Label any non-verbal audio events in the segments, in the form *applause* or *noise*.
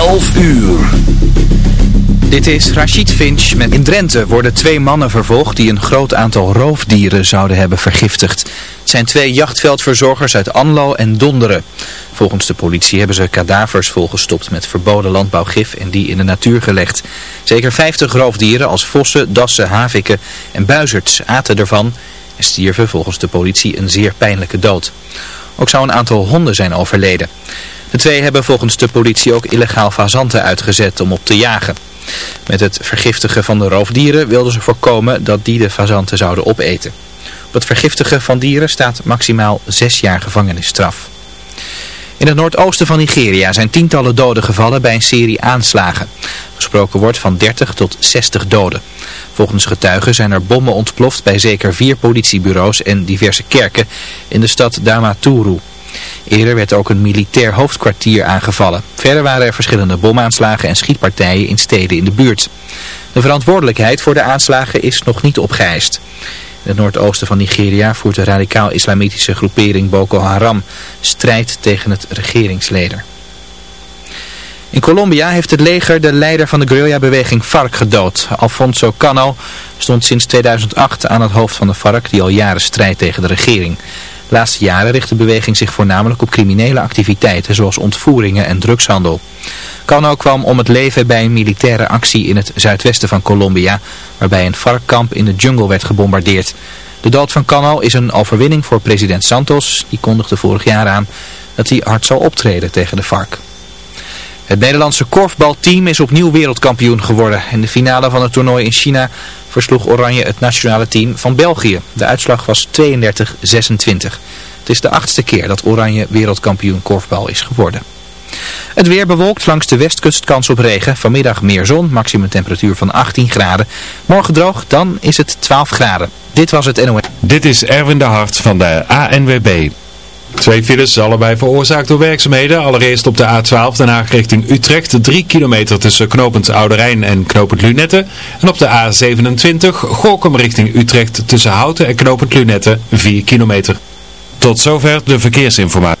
11 uur. Dit is Rachid Finch. Met in Drenthe worden twee mannen vervolgd die een groot aantal roofdieren zouden hebben vergiftigd. Het zijn twee jachtveldverzorgers uit Anlo en Donderen. Volgens de politie hebben ze kadavers volgestopt met verboden landbouwgif en die in de natuur gelegd. Zeker 50 roofdieren als vossen, dassen, haviken en buizerds aten ervan en stierven volgens de politie een zeer pijnlijke dood. Ook zou een aantal honden zijn overleden. De twee hebben volgens de politie ook illegaal fazanten uitgezet om op te jagen. Met het vergiftigen van de roofdieren wilden ze voorkomen dat die de fazanten zouden opeten. Op het vergiftigen van dieren staat maximaal zes jaar gevangenisstraf. In het noordoosten van Nigeria zijn tientallen doden gevallen bij een serie aanslagen. Gesproken wordt van 30 tot 60 doden. Volgens getuigen zijn er bommen ontploft bij zeker vier politiebureaus en diverse kerken in de stad Damaturu. Eerder werd ook een militair hoofdkwartier aangevallen. Verder waren er verschillende bomaanslagen en schietpartijen in steden in de buurt. De verantwoordelijkheid voor de aanslagen is nog niet opgeëist. In het noordoosten van Nigeria voert de radicaal-islamitische groepering Boko Haram strijd tegen het regeringsleder. In Colombia heeft het leger de leider van de guerrilla-beweging FARC gedood. Alfonso Cano stond sinds 2008 aan het hoofd van de FARC die al jaren strijdt tegen de regering. De laatste jaren richt de beweging zich voornamelijk op criminele activiteiten zoals ontvoeringen en drugshandel. Cano kwam om het leven bij een militaire actie in het zuidwesten van Colombia, waarbij een FARC-kamp in de jungle werd gebombardeerd. De dood van Cano is een overwinning voor president Santos, die kondigde vorig jaar aan dat hij hard zal optreden tegen de FARC. Het Nederlandse korfbalteam is opnieuw wereldkampioen geworden. In de finale van het toernooi in China versloeg Oranje het nationale team van België. De uitslag was 32-26. Het is de achtste keer dat Oranje wereldkampioen korfbal is geworden. Het weer bewolkt langs de westkust kans op regen. Vanmiddag meer zon, maximum temperatuur van 18 graden. Morgen droog, dan is het 12 graden. Dit was het NOS. Dit is Erwin de Hart van de ANWB. Twee files, allebei veroorzaakt door werkzaamheden. Allereerst op de A12 Den Haag richting Utrecht. 3 kilometer tussen knopend Oude Rijn en knopend Lunette. En op de A27 Gorkum richting Utrecht tussen Houten en knopend Lunette. 4 kilometer. Tot zover de verkeersinformatie.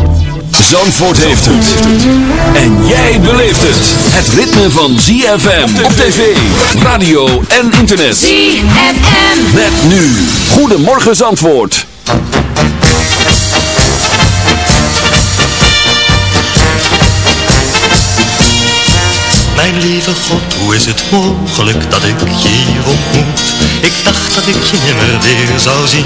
Zandvoort heeft het. En jij beleeft het. Het ritme van ZFM op tv, radio en internet. ZFM. Met nu. Goedemorgen Zandvoort. Mijn lieve God, hoe is het mogelijk dat ik je hier ontmoet? Ik dacht dat ik je nimmer weer zou zien.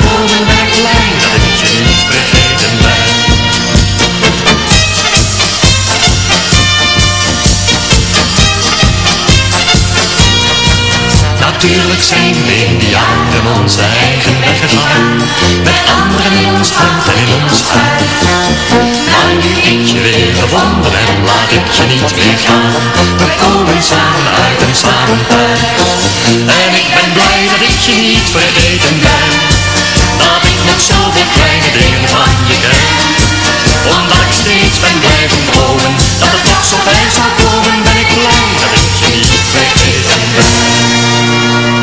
Natuurlijk zijn in die jaren onze eigen weg gegaan? Met anderen in ons hart en in ons huis Maar nu ik je weer gevonden en laat ik je niet meer gaan. We komen samen uit en samen thuis En ik ben blij dat ik je niet vergeten ben. Dat ik nog zoveel kleine dingen van je ken. Omdat ik steeds ben blijven dromen Dat het toch zo ver zou komen Ben ik blij dat ik je niet vergeten ben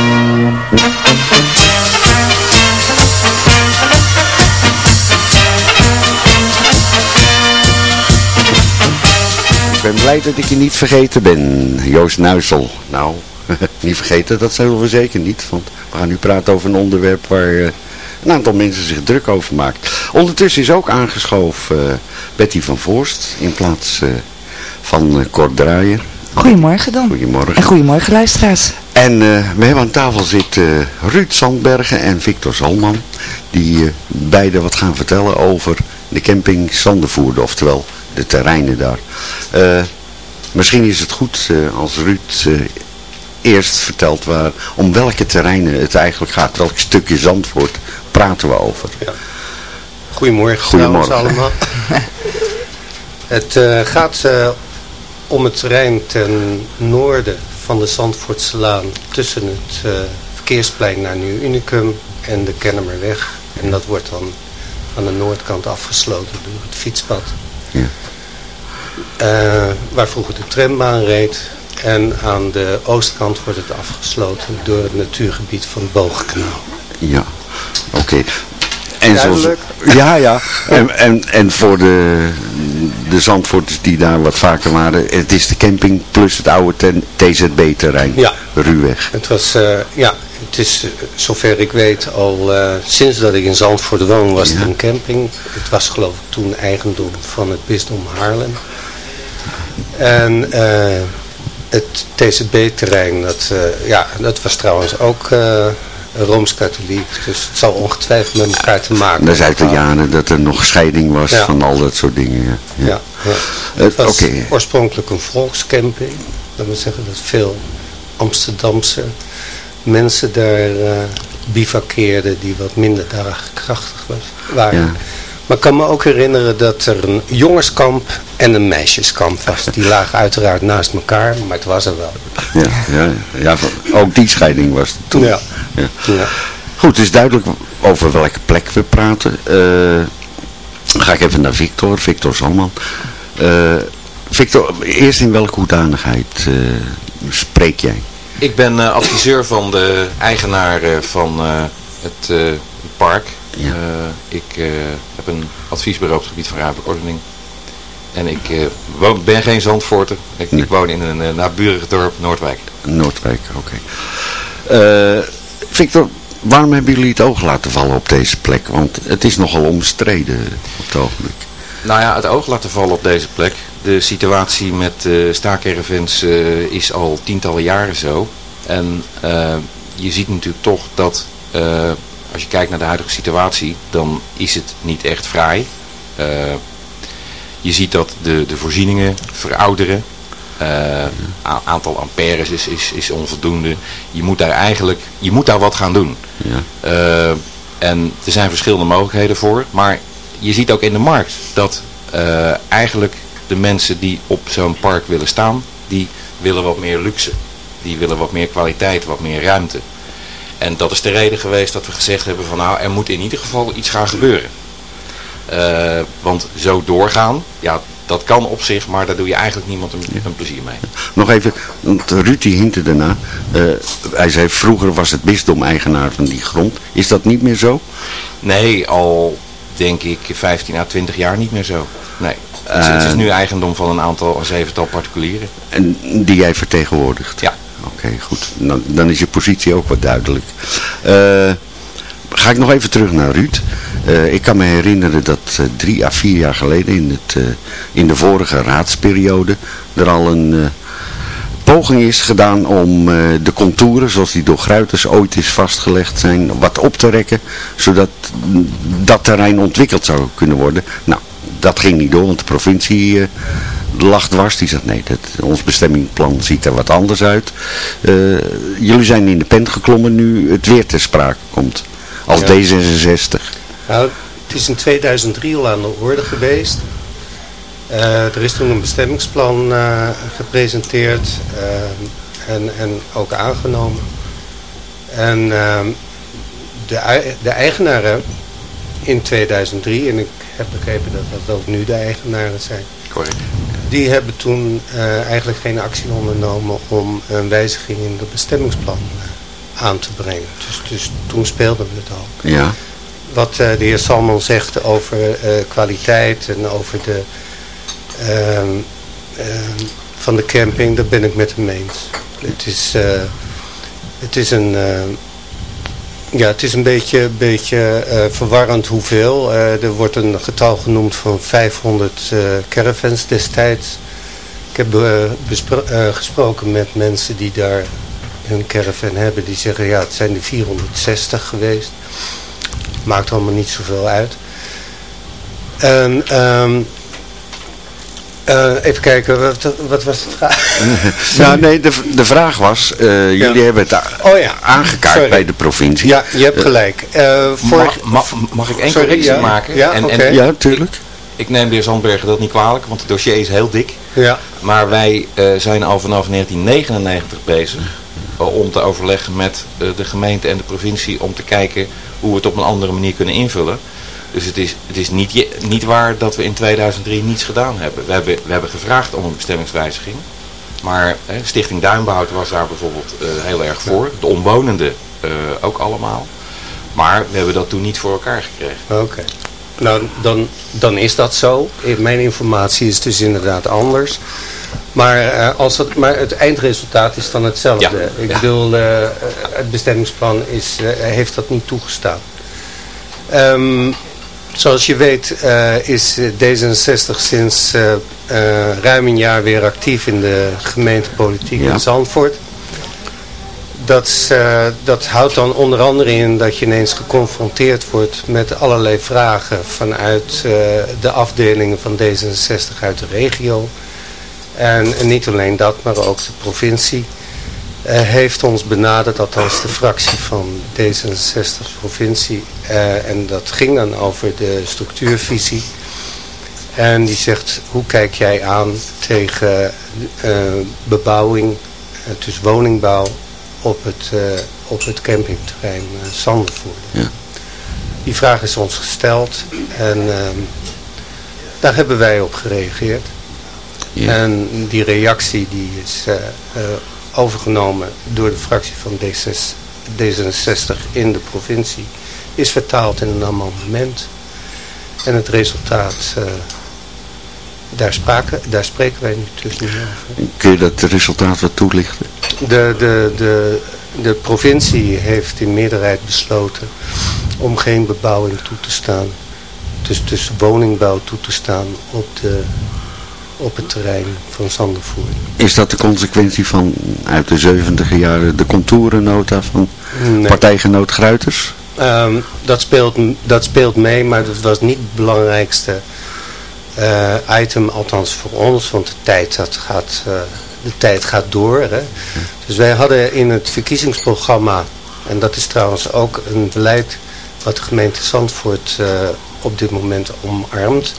ben blij dat ik je niet vergeten ben, Joost Nuisel. Nou, *laughs* niet vergeten, dat zullen we zeker niet. Want we gaan nu praten over een onderwerp waar eh, een aantal mensen zich druk over maakt. Ondertussen is ook aangeschoven eh, Betty van Voorst in plaats eh, van Kort Draaier. Goedemorgen dan. Goedemorgen. En goedemorgen luisteraars. En we hebben aan tafel zitten Ruud Zandbergen en Victor Zalman. Die beide wat gaan vertellen over de camping Zandervoerde, oftewel de terreinen daar. Uh, misschien is het goed als Ruud eerst vertelt waar, om welke terreinen het eigenlijk gaat. Welk stukje Zandvoort praten we over. Ja. Goedemorgen, Goedemorgen. allemaal. *laughs* het gaat om het terrein ten noorden van de Zandvoortselaan tussen het uh, verkeersplein naar Nieuw Unicum en de Kennemerweg. En dat wordt dan aan de noordkant afgesloten door het fietspad. Ja. Uh, waar vroeger de trambaan reed. En aan de oostkant wordt het afgesloten door het natuurgebied van het Boogkanaal. Ja, oké. Okay. En zoals, ja, ja. En, en, en voor de, de Zandvoorters die daar wat vaker waren, het is de camping plus het oude TZB-terrein, ja. Ruweg. Het was, uh, ja, het is uh, zover ik weet al uh, sinds dat ik in Zandvoort woon was ja. het een camping. Het was geloof ik toen eigendom van het bisdom Haarlem. En het TZB-terrein, dat, ja, dat was trouwens ook Rooms-Katholiek. Dus het zal ongetwijfeld met elkaar te maken Dat is uit de jaren dat er nog scheiding was ja. van al dat soort dingen. Ja. ja, ja. Het was okay. oorspronkelijk een volkscamping. Dat wil zeggen dat veel Amsterdamse mensen daar uh, bivakkeerden die wat minder daagkrachtig was, waren. Maar ik kan me ook herinneren dat er een jongenskamp en een meisjeskamp was. Die lagen uiteraard naast elkaar, maar het was er wel. Ja, ja, ja ook die scheiding was er toen. Ja. ja. ja. Goed, het is duidelijk over welke plek we praten. Uh, dan ga ik even naar Victor, Victor Zalman. Uh, Victor, eerst in welke hoedanigheid uh, spreek jij? Ik ben adviseur van de eigenaar van het park. Ja. Uh, ik uh, een adviesbureau op het gebied van ruimtelijke ordening. En ik uh, woon, ben geen Zandvoorter. Ik, nee. ik woon in een naburig dorp, Noordwijk. Noordwijk, oké. Okay. Victor, waarom hebben jullie het oog laten vallen op deze plek? Want het is nogal omstreden op het ogenblik. Nou ja, het oog laten vallen op deze plek. De situatie met uh, staakervens is al tientallen jaren zo. En je ziet natuurlijk toch dat als je kijkt naar de huidige situatie, dan is het niet echt fraai. Uh, je ziet dat de, de voorzieningen verouderen. Uh, aantal amperes is, is, is onvoldoende. Je moet daar eigenlijk je moet daar wat gaan doen. Ja. Uh, en er zijn verschillende mogelijkheden voor. Maar je ziet ook in de markt dat eh, eigenlijk de mensen die op zo'n park willen staan, die willen wat meer luxe. Die willen wat meer kwaliteit, wat meer ruimte. En dat is de reden geweest dat we gezegd hebben van nou, er moet in ieder geval iets gaan gebeuren. Eh, want zo doorgaan, ja, dat kan op zich, maar daar doe je eigenlijk niemand een, een plezier mee. Nog even, want Ruud die hintte daarna. Eh, hij zei vroeger was het bisdom eigenaar van die grond. Is dat niet meer zo? Nee, al denk ik 15 à 20 jaar niet meer zo. Nee, het, is- het is Eh, nu eigendom van een aantal, een zevental particulieren. En die jij vertegenwoordigt? Ja. Oké, goed. Dan, dan is je positie ook wat duidelijk. Eh, ga ik nog even terug naar Ruud. Eh, ik kan me herinneren dat eh, drie à vier jaar geleden in, het, in de vorige raadsperiode er al een poging is gedaan om de contouren zoals die door Gruiters ooit is vastgelegd zijn wat op te rekken. Zodat mm, dat terrein ontwikkeld zou kunnen worden. Nou, dat ging niet door want de provincie... lag dwars. Die zegt nee, dat, ons bestemmingsplan ziet er wat anders uit. Eh, jullie zijn in de pen geklommen nu het weer ter sprake komt. Als Ja. D66. Nou, het is in 2003 al aan de orde geweest. Eh, er is toen een bestemmingsplan eh, gepresenteerd en, en ook aangenomen. En ehm, de, de eigenaren in 2003, en ik heb begrepen dat dat ook nu de eigenaren zijn, Correct. Die hebben toen eh, eigenlijk geen actie ondernomen om een wijziging in het bestemmingsplan eh, aan te brengen. Dus, dus toen speelden we het al Ja. wat eh, de heer Salman zegt over kwaliteit en over de ehm, ehm, van de camping, daar ben ik met hem eens. Het is, het is een ja, het is een beetje, beetje eh, verwarrend hoeveel. Eh, er wordt een getal genoemd van 500 eh, caravans destijds. Ik heb gesproken met mensen die daar een caravan hebben. Die zeggen ja, het zijn er 460 geweest. Maakt allemaal niet zoveel uit. En, ehm, eh, even kijken, wat, wat was de vraag? *laughs* nou nee, de, de vraag was, eh, jullie hebben het Oh ja, aangekaart sorry. bij de provincie. Ja, je hebt gelijk. Eh, vorig- Mag, mag, mag ik één Sorry, correctie ja. maken? Ja, en, en, Ja, tuurlijk. ik neem de heer Zandbergen dat niet kwalijk, want het dossier is heel dik. Ja. Maar wij eh, zijn al vanaf 1999 bezig om te overleggen met de gemeente en de provincie om te kijken hoe we het op een andere manier kunnen invullen. Dus het is, het is niet, niet waar dat we in 2003 niets gedaan hebben. We hebben, we hebben gevraagd om een bestemmingswijziging. Maar eh, Stichting Duinbehoud was daar bijvoorbeeld eh, heel erg voor. De omwonenden eh, ook allemaal. Maar we hebben dat toen niet voor elkaar gekregen. Oké. Nou, dan, dan is dat zo. Mijn informatie is dus inderdaad anders. Maar, eh, als het, maar het eindresultaat is dan hetzelfde. Ja, Ik ja. bedoel, het bestemmingsplan is, heeft dat niet toegestaan. Ehm, zoals je weet eh, is eh, D66 sinds eh, ruim een jaar weer actief in de gemeentepolitiek Ja. in Zandvoort. Dat, dat houdt dan onder andere in dat je ineens geconfronteerd wordt met allerlei vragen vanuit de afdelingen van D66 uit de regio. En, en niet alleen dat, maar ook de provincie heeft ons benaderd, althans de fractie van D66 provincie. eh, en dat ging dan over de structuurvisie. En die zegt, hoe kijk jij aan tegen eh, bebouwing, eh, dus woningbouw op het, eh, op het campingterrein uh, Sandervoort. Ja. Die vraag is ons gesteld en ehm, daar hebben wij op gereageerd. Ja. En die reactie die is eh, eh, overgenomen door de fractie van D6, D66 in de provincie, is vertaald in een amendement. En het resultaat, eh, daar, spraken, daar spreken wij nu over. Kun je dat resultaat wat toelichten? De, de, de, de provincie heeft in meerderheid besloten om geen bebouwing toe te staan. Dus, dus woningbouw toe te staan op, de, op het terrein van Zandervoort. Is dat de consequentie van uit de 70 jaren de contourennota van Nee. partijgenoot Gruiters? Ehm, dat, speelt, dat speelt mee, maar dat was niet het belangrijkste eh, item, althans voor ons, want de tijd, dat gaat, eh, de tijd gaat door. Hè. Dus wij hadden in het verkiezingsprogramma, en dat is trouwens ook een beleid wat de gemeente Zandvoort uh, op dit moment omarmt.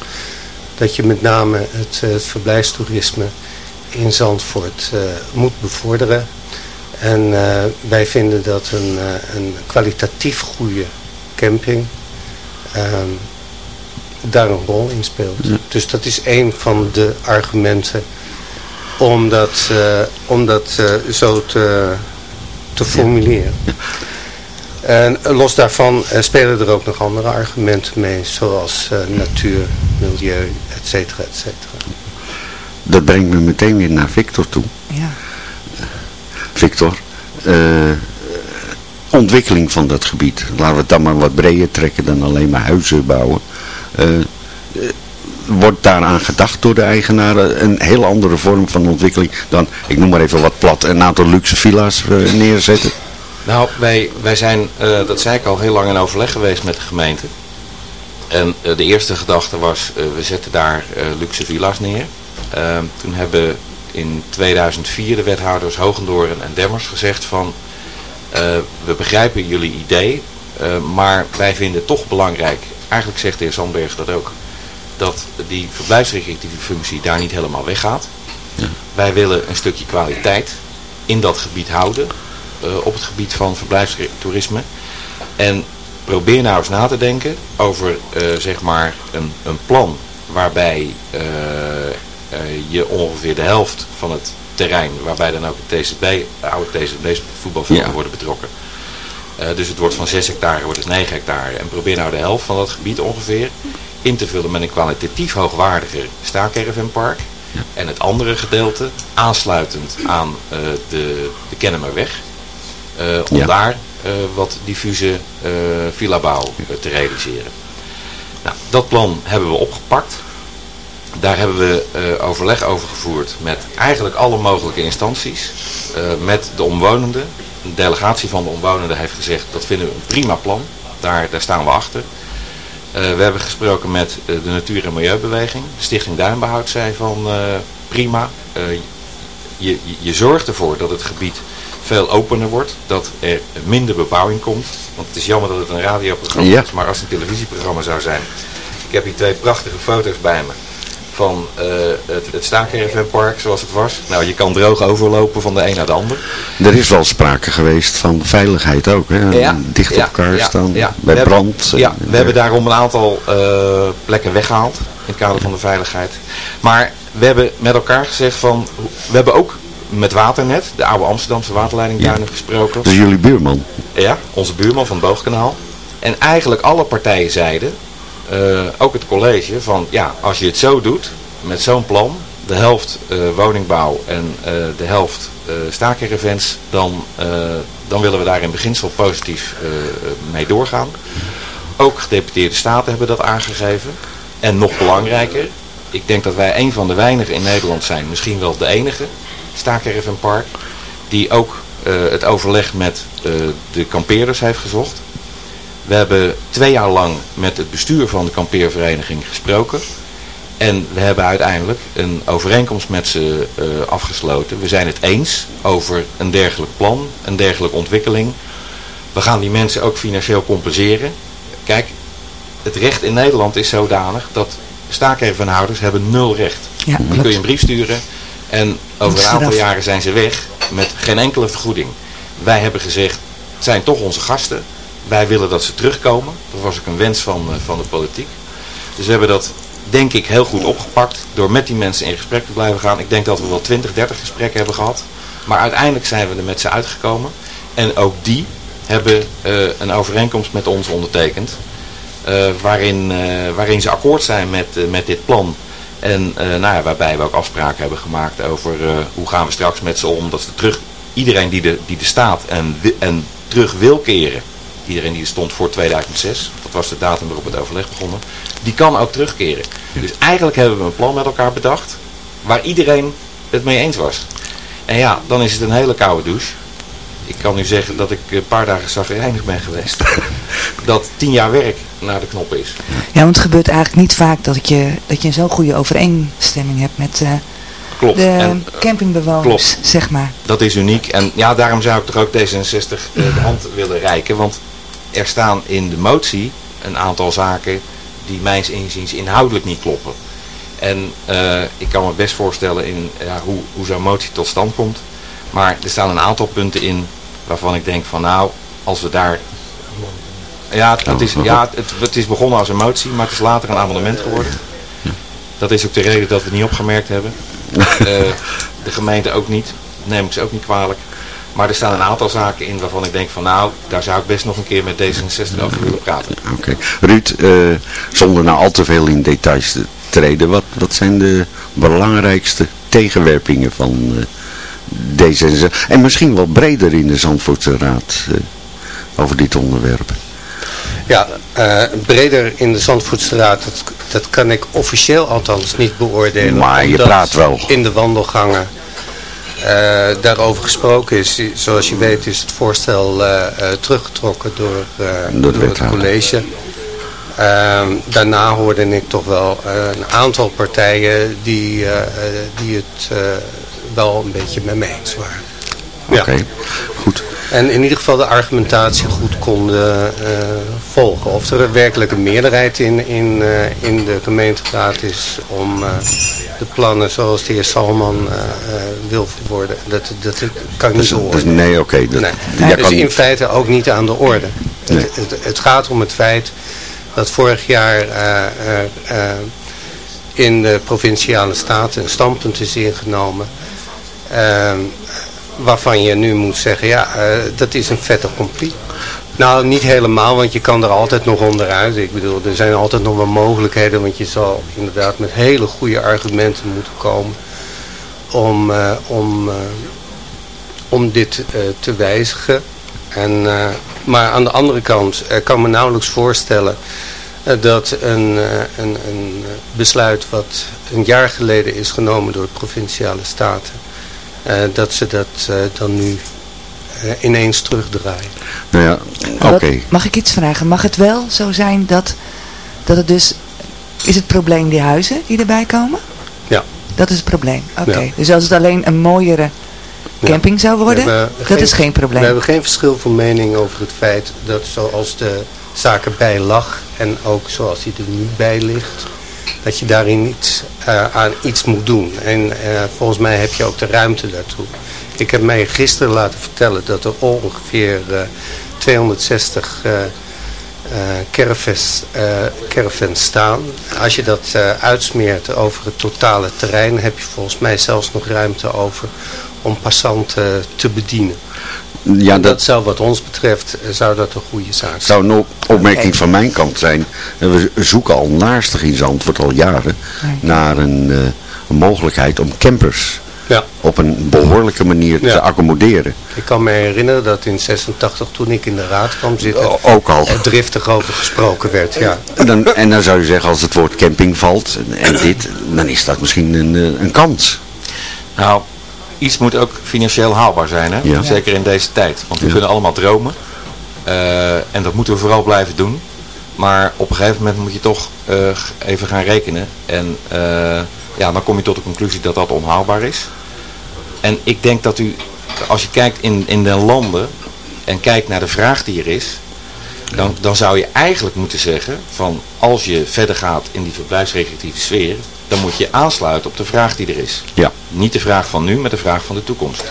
Dat je met name het, het verblijfstoerisme in Zandvoort uh, moet bevorderen. En uh, wij vinden dat een, een kwalitatief goede camping um, daar een rol in speelt. Ja. Dus dat is een van de argumenten om dat, uh, om dat uh, zo te, te formuleren. Ja. En los daarvan uh, spelen er ook nog andere argumenten mee, zoals natuur, milieu, et cetera, et cetera. Dat brengt me meteen weer naar Victor toe. Ja. Victor, ontwikkeling van dat gebied. Laten we het dan maar wat breder trekken dan alleen maar huizen bouwen. Uh, wordt daaraan gedacht door de eigenaren een heel andere vorm van ontwikkeling dan, ik noem maar even wat plat, een aantal luxe villa's uh, neerzetten? Nou, wij, wij zijn, uh, dat zei ik al, heel lang in overleg geweest met de gemeente. En de eerste gedachte was, we zetten daar luxe villa's neer. Ehm, toen hebben in 2004 de wethouders Hogendoorn en Demmers gezegd van we begrijpen jullie idee, maar wij vinden toch belangrijk, eigenlijk zegt de heer Sandberg dat ook, dat die verblijfsregistriefunctie daar niet helemaal weggaat. Ja. Wij willen een stukje kwaliteit in dat gebied houden, op het gebied van verblijfstoerisme. En probeer nou eens na te denken over zeg maar een, een plan waarbij je ongeveer de helft van het terrein waarbij dan ook het TCB, de oude TCB voetbalvelden ja. worden betrokken. Uh, dus het wordt van 6 hectare wordt het 9 hectare. En probeer nou de helft van dat gebied ongeveer in te vullen met een kwalitatief hoogwaardiger staakervenpark. Ja. En het andere gedeelte aansluitend aan uh, de, de Kennemerweg. Uh, om ja. daar wat diffuse villa-bouw te realiseren. Nou, dat plan hebben we opgepakt. Daar hebben we uh, overleg over gevoerd met eigenlijk alle mogelijke instanties. Uh, met de omwonenden. Een delegatie van de omwonenden heeft gezegd dat vinden we een prima plan. Daar, daar staan we achter. Uh, we hebben gesproken met de Natuur- en Milieubeweging. De Stichting Duinbehoud zei van prima. Je, je, je zorgt ervoor dat het gebied veel opener wordt. Dat er minder bebouwing komt. Want het is jammer dat het een radioprogramma ja. is. Maar als het een televisieprogramma zou zijn. Ik heb hier twee prachtige foto's bij me van uh, het, het zoals het was. Nou, je kan droog overlopen van de een naar de ander. Er is wel sprake geweest van veiligheid ook, hè? Ja, Dicht op ja, elkaar staan, bij we brand. Hebben, ja, we hebben daarom een aantal uh, plekken weggehaald in het kader van de veiligheid. Maar we hebben met elkaar gezegd van, we hebben ook met Waternet, de oude Amsterdamse waterleidingduinen, ja. gesproken. Dus jullie buurman? Ja, onze buurman van het Boogkanaal. En eigenlijk alle partijen zeiden, uh, ook het college, van ja, als je het zo doet, met zo'n plan, de helft uh, woningbouw en uh, de helft uh, staakerevents, dan, dan willen we daar in beginsel positief mee doorgaan. Ook gedeputeerde staten hebben dat aangegeven. En nog belangrijker, ik denk dat wij een van de weinigen in Nederland zijn, misschien wel de enige, staakervenpark, die ook het overleg met de kampeerders heeft gezocht. We hebben twee jaar lang met het bestuur van de kampeervereniging gesproken. En we hebben uiteindelijk een overeenkomst met ze uh, afgesloten. We zijn het eens over een dergelijk plan, een dergelijke ontwikkeling. We gaan die mensen ook financieel compenseren. Kijk, het recht in Nederland is zodanig dat staakervenhouders hebben nul recht. Ja, Die kun je een brief sturen en over een aantal jaren zijn ze weg met geen enkele vergoeding. Wij hebben gezegd, het zijn toch onze gasten. Wij willen dat ze terugkomen. Dat was ook een wens van, uh, van de politiek. Dus we hebben dat denk ik heel goed opgepakt door met die mensen in gesprek te blijven gaan. Ik denk dat we wel 20, 30 gesprekken hebben gehad. Maar uiteindelijk zijn we er met ze uitgekomen. En ook die hebben uh, een overeenkomst met ons ondertekend. Uh, waarin, uh, waarin ze akkoord zijn met, met dit plan. En nou ja, waarbij we ook afspraken hebben gemaakt over hoe gaan we straks met ze om. Dat ze terug, iedereen die de, die de staat en, en terug wil keren. Iedereen die er stond voor 2006. Dat was de datum waarop het overleg begonnen die kan ook terugkeren. Dus eigenlijk hebben we een plan met elkaar bedacht, waar iedereen het mee eens was. En ja, dan is het een hele koude douche. Ik kan nu zeggen dat ik een paar dagen zagrijnig ben geweest. *laughs* dat tien jaar werk naar de knop is. Ja, want het gebeurt eigenlijk niet vaak dat je, dat je zo'n goede overeenstemming hebt met uh, klopt. de en, campingbewoners, klopt. zeg maar. Dat is uniek. En ja, daarom zou ik toch ook D66 uh, de hand willen reiken. Want er staan in de motie een aantal zaken die mijns inziens inhoudelijk niet kloppen. En eh, ik kan me best voorstellen in ja, hoe, hoe zo'n motie tot stand komt. Maar er staan een aantal punten in waarvan ik denk van nou, als we daar... Ja, het, het is, ja het, het is begonnen als een motie, maar het is later een amendement geworden. Dat is ook de reden dat we het niet opgemerkt hebben. Eh, de gemeente ook niet. Neem ik ze ook niet kwalijk. Maar er staan een aantal zaken in waarvan ik denk van nou, daar zou ik best nog een keer met D66 over willen praten. Oké. Ruud, eh, zonder nou al te veel in details te treden, wat, wat zijn de belangrijkste tegenwerpingen van uh, D66? En misschien wel breder in de Zandvoortse Raad uh, over dit onderwerp. Ja, uh, breder in de Zandvoortstraat, dat, dat kan ik officieel althans niet beoordelen. Maar je praat wel. In de wandelgangen uh, daarover gesproken is. Zoals je weet is het voorstel teruggetrokken door, door, door het college. Ehm, daarna hoorde ik toch wel een aantal partijen die, die het wel een beetje met me eens waren. Oké, ja. goed. En in ieder geval de argumentatie goed konden uh, volgen. Of er werkelijk een meerderheid in, in, uh, in de gemeenteraad is om uh, de plannen zoals de heer Salman wil verwoorden. Dat, dat kan ik niet dus, beoordelen. Dus, nee, oké. Okay, dat, nee. Dus in feite ook niet aan de orde. Nee. Het, het, het, gaat om het feit dat vorig jaar in de provinciale staten een standpunt is ingenomen waarvan je nu moet zeggen, ja, uh, dat is een vette compli. Nou, niet helemaal, want je kan er altijd nog onderuit. Ik bedoel, er zijn altijd nog wel mogelijkheden, want je zal inderdaad met hele goede argumenten moeten komen om, uh, om, uh, om dit te wijzigen. En, maar aan de andere kant kan me nauwelijks voorstellen dat een, een, een besluit wat een jaar geleden is genomen door de provinciale staten dat ze dat uh, dan nu uh, ineens terugdraaien. Nou ja, oké. Okay. Mag ik iets vragen? Mag het wel zo zijn dat, dat het dus... Is het probleem die huizen die erbij komen? Ja. Dat is het probleem, oké. Okay. Ja. Dus als het alleen een mooiere camping ja. zou worden, dat geen, is geen probleem. We hebben geen verschil van mening over het feit dat zoals de zaken bij lag en ook zoals die er nu bij ligt dat je daarin iets, uh, aan iets moet doen. En uh, volgens mij heb je ook de ruimte daartoe. Ik heb mij gisteren laten vertellen dat er ongeveer uh, 260 caravans, caravans staan. Als je dat uitsmeert over het totale terrein heb je volgens mij zelfs nog ruimte over om passanten te bedienen. Ja, dat, dat, zou wat ons betreft, zou dat een goede zaak zijn. zou een opmerking van mijn kant zijn. We zoeken al naastig in Zandvoort al jaren naar een, uh, een mogelijkheid om campers ja. op een behoorlijke manier ja. te accommoderen. Ik kan me herinneren dat in 86 toen ik in de raad kwam zitten, ook al er driftig over gesproken werd. Ja. En, dan, en dan zou je zeggen als het woord camping valt en, en dit, dan is dat misschien een, een kans. Nou, iets moet ook financieel haalbaar zijn. Hè? Ja. Zeker in deze tijd. Want we ja. kunnen allemaal dromen. Uh, en dat moeten we vooral blijven doen. Maar op een gegeven moment moet je toch uh, even gaan rekenen. En uh, ja, dan kom je tot de conclusie dat dat onhaalbaar is. En ik denk dat u, als je kijkt in, in de landen en kijkt naar de vraag die er is. Dan, dan zou je eigenlijk moeten zeggen van als je verder gaat in die verblijfsrecreatieve sfeer dan moet je aansluiten op de vraag die er is. Ja. Niet de vraag van nu, maar de vraag van de toekomst.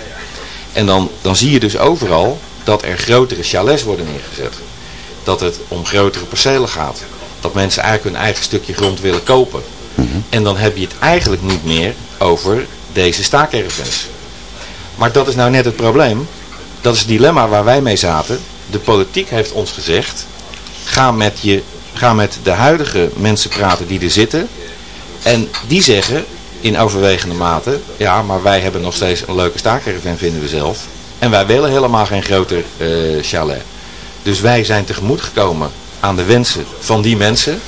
En dan, dan zie je dus overal dat er grotere chalets worden neergezet. Dat het om grotere percelen gaat. Dat mensen eigenlijk hun eigen stukje grond willen kopen. Mm -hmm. En dan heb je het eigenlijk niet meer over deze staakervens. Maar dat is nou net het probleem. Dat is het dilemma waar wij mee zaten. De politiek heeft ons gezegd, ga met, je, ga met de huidige mensen praten die er zitten en die zeggen in overwegende mate, ja, maar wij hebben nog steeds een leuke staakerven, vinden we zelf. En wij willen helemaal geen groter uh, chalet. Dus wij zijn tegemoet gekomen aan de wensen van die mensen.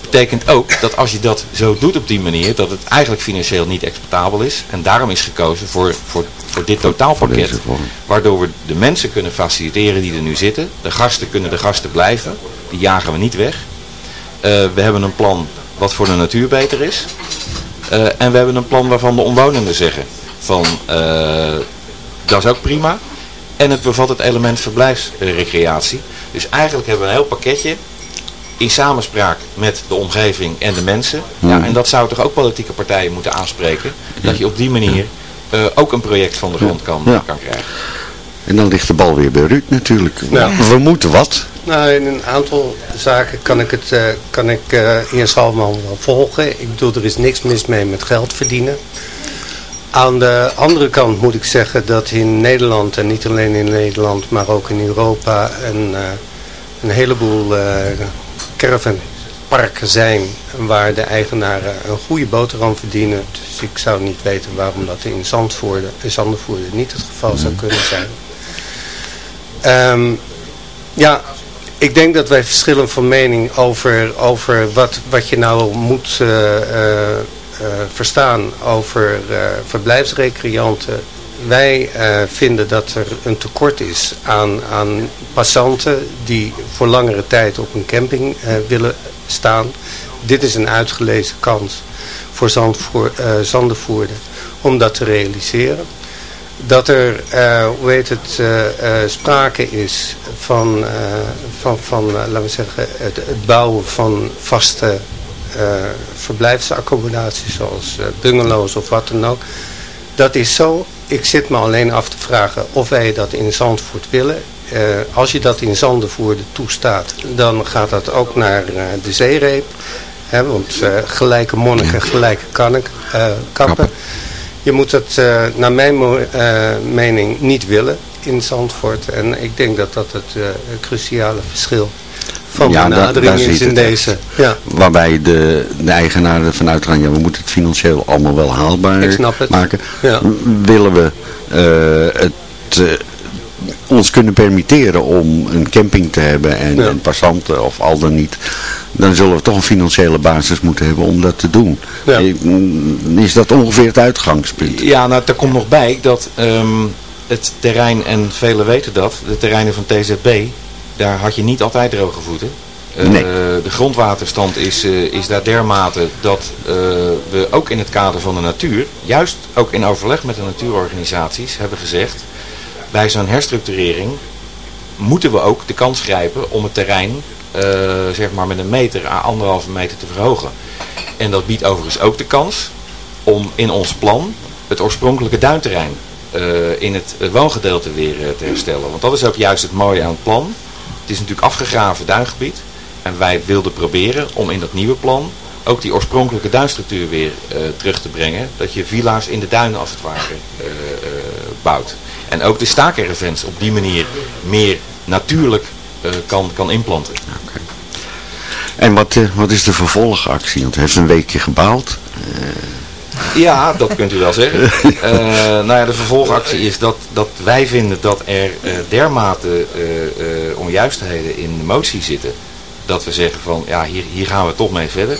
Betekent ook dat als je dat zo doet op die manier, dat het eigenlijk financieel niet exportabel is. En daarom is gekozen voor, voor, voor dit totaalpakket. Waardoor we de mensen kunnen faciliteren die er nu zitten. De gasten kunnen de gasten blijven. Die jagen we niet weg. Uh, we hebben een plan wat voor de natuur beter is. Uh, en we hebben een plan waarvan de omwonenden zeggen van uh, dat is ook prima. En het bevat het element verblijfsrecreatie. Dus eigenlijk hebben we een heel pakketje in samenspraak met de omgeving en de mensen. Ja, en dat zou toch ook politieke partijen moeten aanspreken. Dat je op die manier uh, ook een project van de grond kan, kan krijgen. En dan ligt de bal weer bij Ruud natuurlijk. We moeten wat. Nou, in een aantal zaken kan ik het uh, kan ik, uh, Ian Salman wel volgen. Ik bedoel, er is niks mis mee met geld verdienen. Aan de andere kant moet ik zeggen dat in Nederland, en niet alleen in Nederland, maar ook in Europa, een, uh, een heleboel caravanparken zijn waar de eigenaren een goede boterham verdienen. Dus ik zou niet weten waarom dat in Zandvoorde, in Zandvoorde niet het geval zou kunnen zijn. Um, ja, ik denk dat wij verschillen van mening over, over wat, wat je nou moet uh, uh, verstaan over verblijfsrecreanten. Wij vinden dat er een tekort is aan, aan passanten die voor langere tijd op een camping willen staan. Dit is een uitgelezen kans voor Zandvoer, Zandervoerder om dat te realiseren dat er, uh, hoe heet het, uh, uh, sprake is van, van, van laten we zeggen, het, het bouwen van vaste verblijfsaccommodaties zoals bungalows of wat dan ook. Dat is zo. Ik zit me alleen af te vragen of wij dat in Zandvoort willen. als je dat in Zandervoerde toestaat, dan gaat dat ook naar de zeereep. Hè, want gelijke monniken, gelijke kannen, kappen. Je moet het uh, naar mijn uh, mening niet willen in Zandvoort. En ik denk dat dat het uh, cruciale verschil van ja, benadering is in deze. Ja. Waarbij de, de eigenaar ervan uitgaan, ja, we moeten het financieel allemaal wel haalbaar het. maken. Ja. Willen we het ons kunnen permitteren om een camping te hebben en, en, passanten of al dan niet, dan zullen we toch een financiële basis moeten hebben om dat te doen. Ja. Is dat ongeveer het uitgangspunt? Ja, nou, er komt nog bij dat um, het terrein, en velen weten dat, de terreinen van TZB, daar had je niet altijd droge voeten. Uh, nee. De grondwaterstand is, uh, is daar dermate dat uh, we ook in het kader van de natuur, juist ook in overleg met de natuurorganisaties, hebben gezegd bij zo'n herstructurering moeten we ook de kans grijpen om het terrein uh, zeg maar met een meter à anderhalve meter te verhogen. En dat biedt overigens ook de kans om in ons plan het oorspronkelijke duinterrein uh, in het woongedeelte weer uh, te herstellen. Want dat is ook juist het mooie aan het plan. Het is natuurlijk afgegraven duingebied. En wij wilden proberen om in dat nieuwe plan ook die oorspronkelijke duinstructuur weer terug te brengen. Dat je villa's in de duinen als het ware bouwt. En ook de staakervens op die manier meer natuurlijk uh, kan, kan inplanten. Okay. En wat, uh, wat is de vervolgactie? Want hij heeft een weekje gebouwd. Uh... Ja, dat kunt u wel zeggen. *laughs* nou ja, de vervolgactie is dat, dat wij vinden dat er dermate onjuistheden in de motie zitten. Dat we zeggen van, ja, hier, hier gaan we toch mee verder.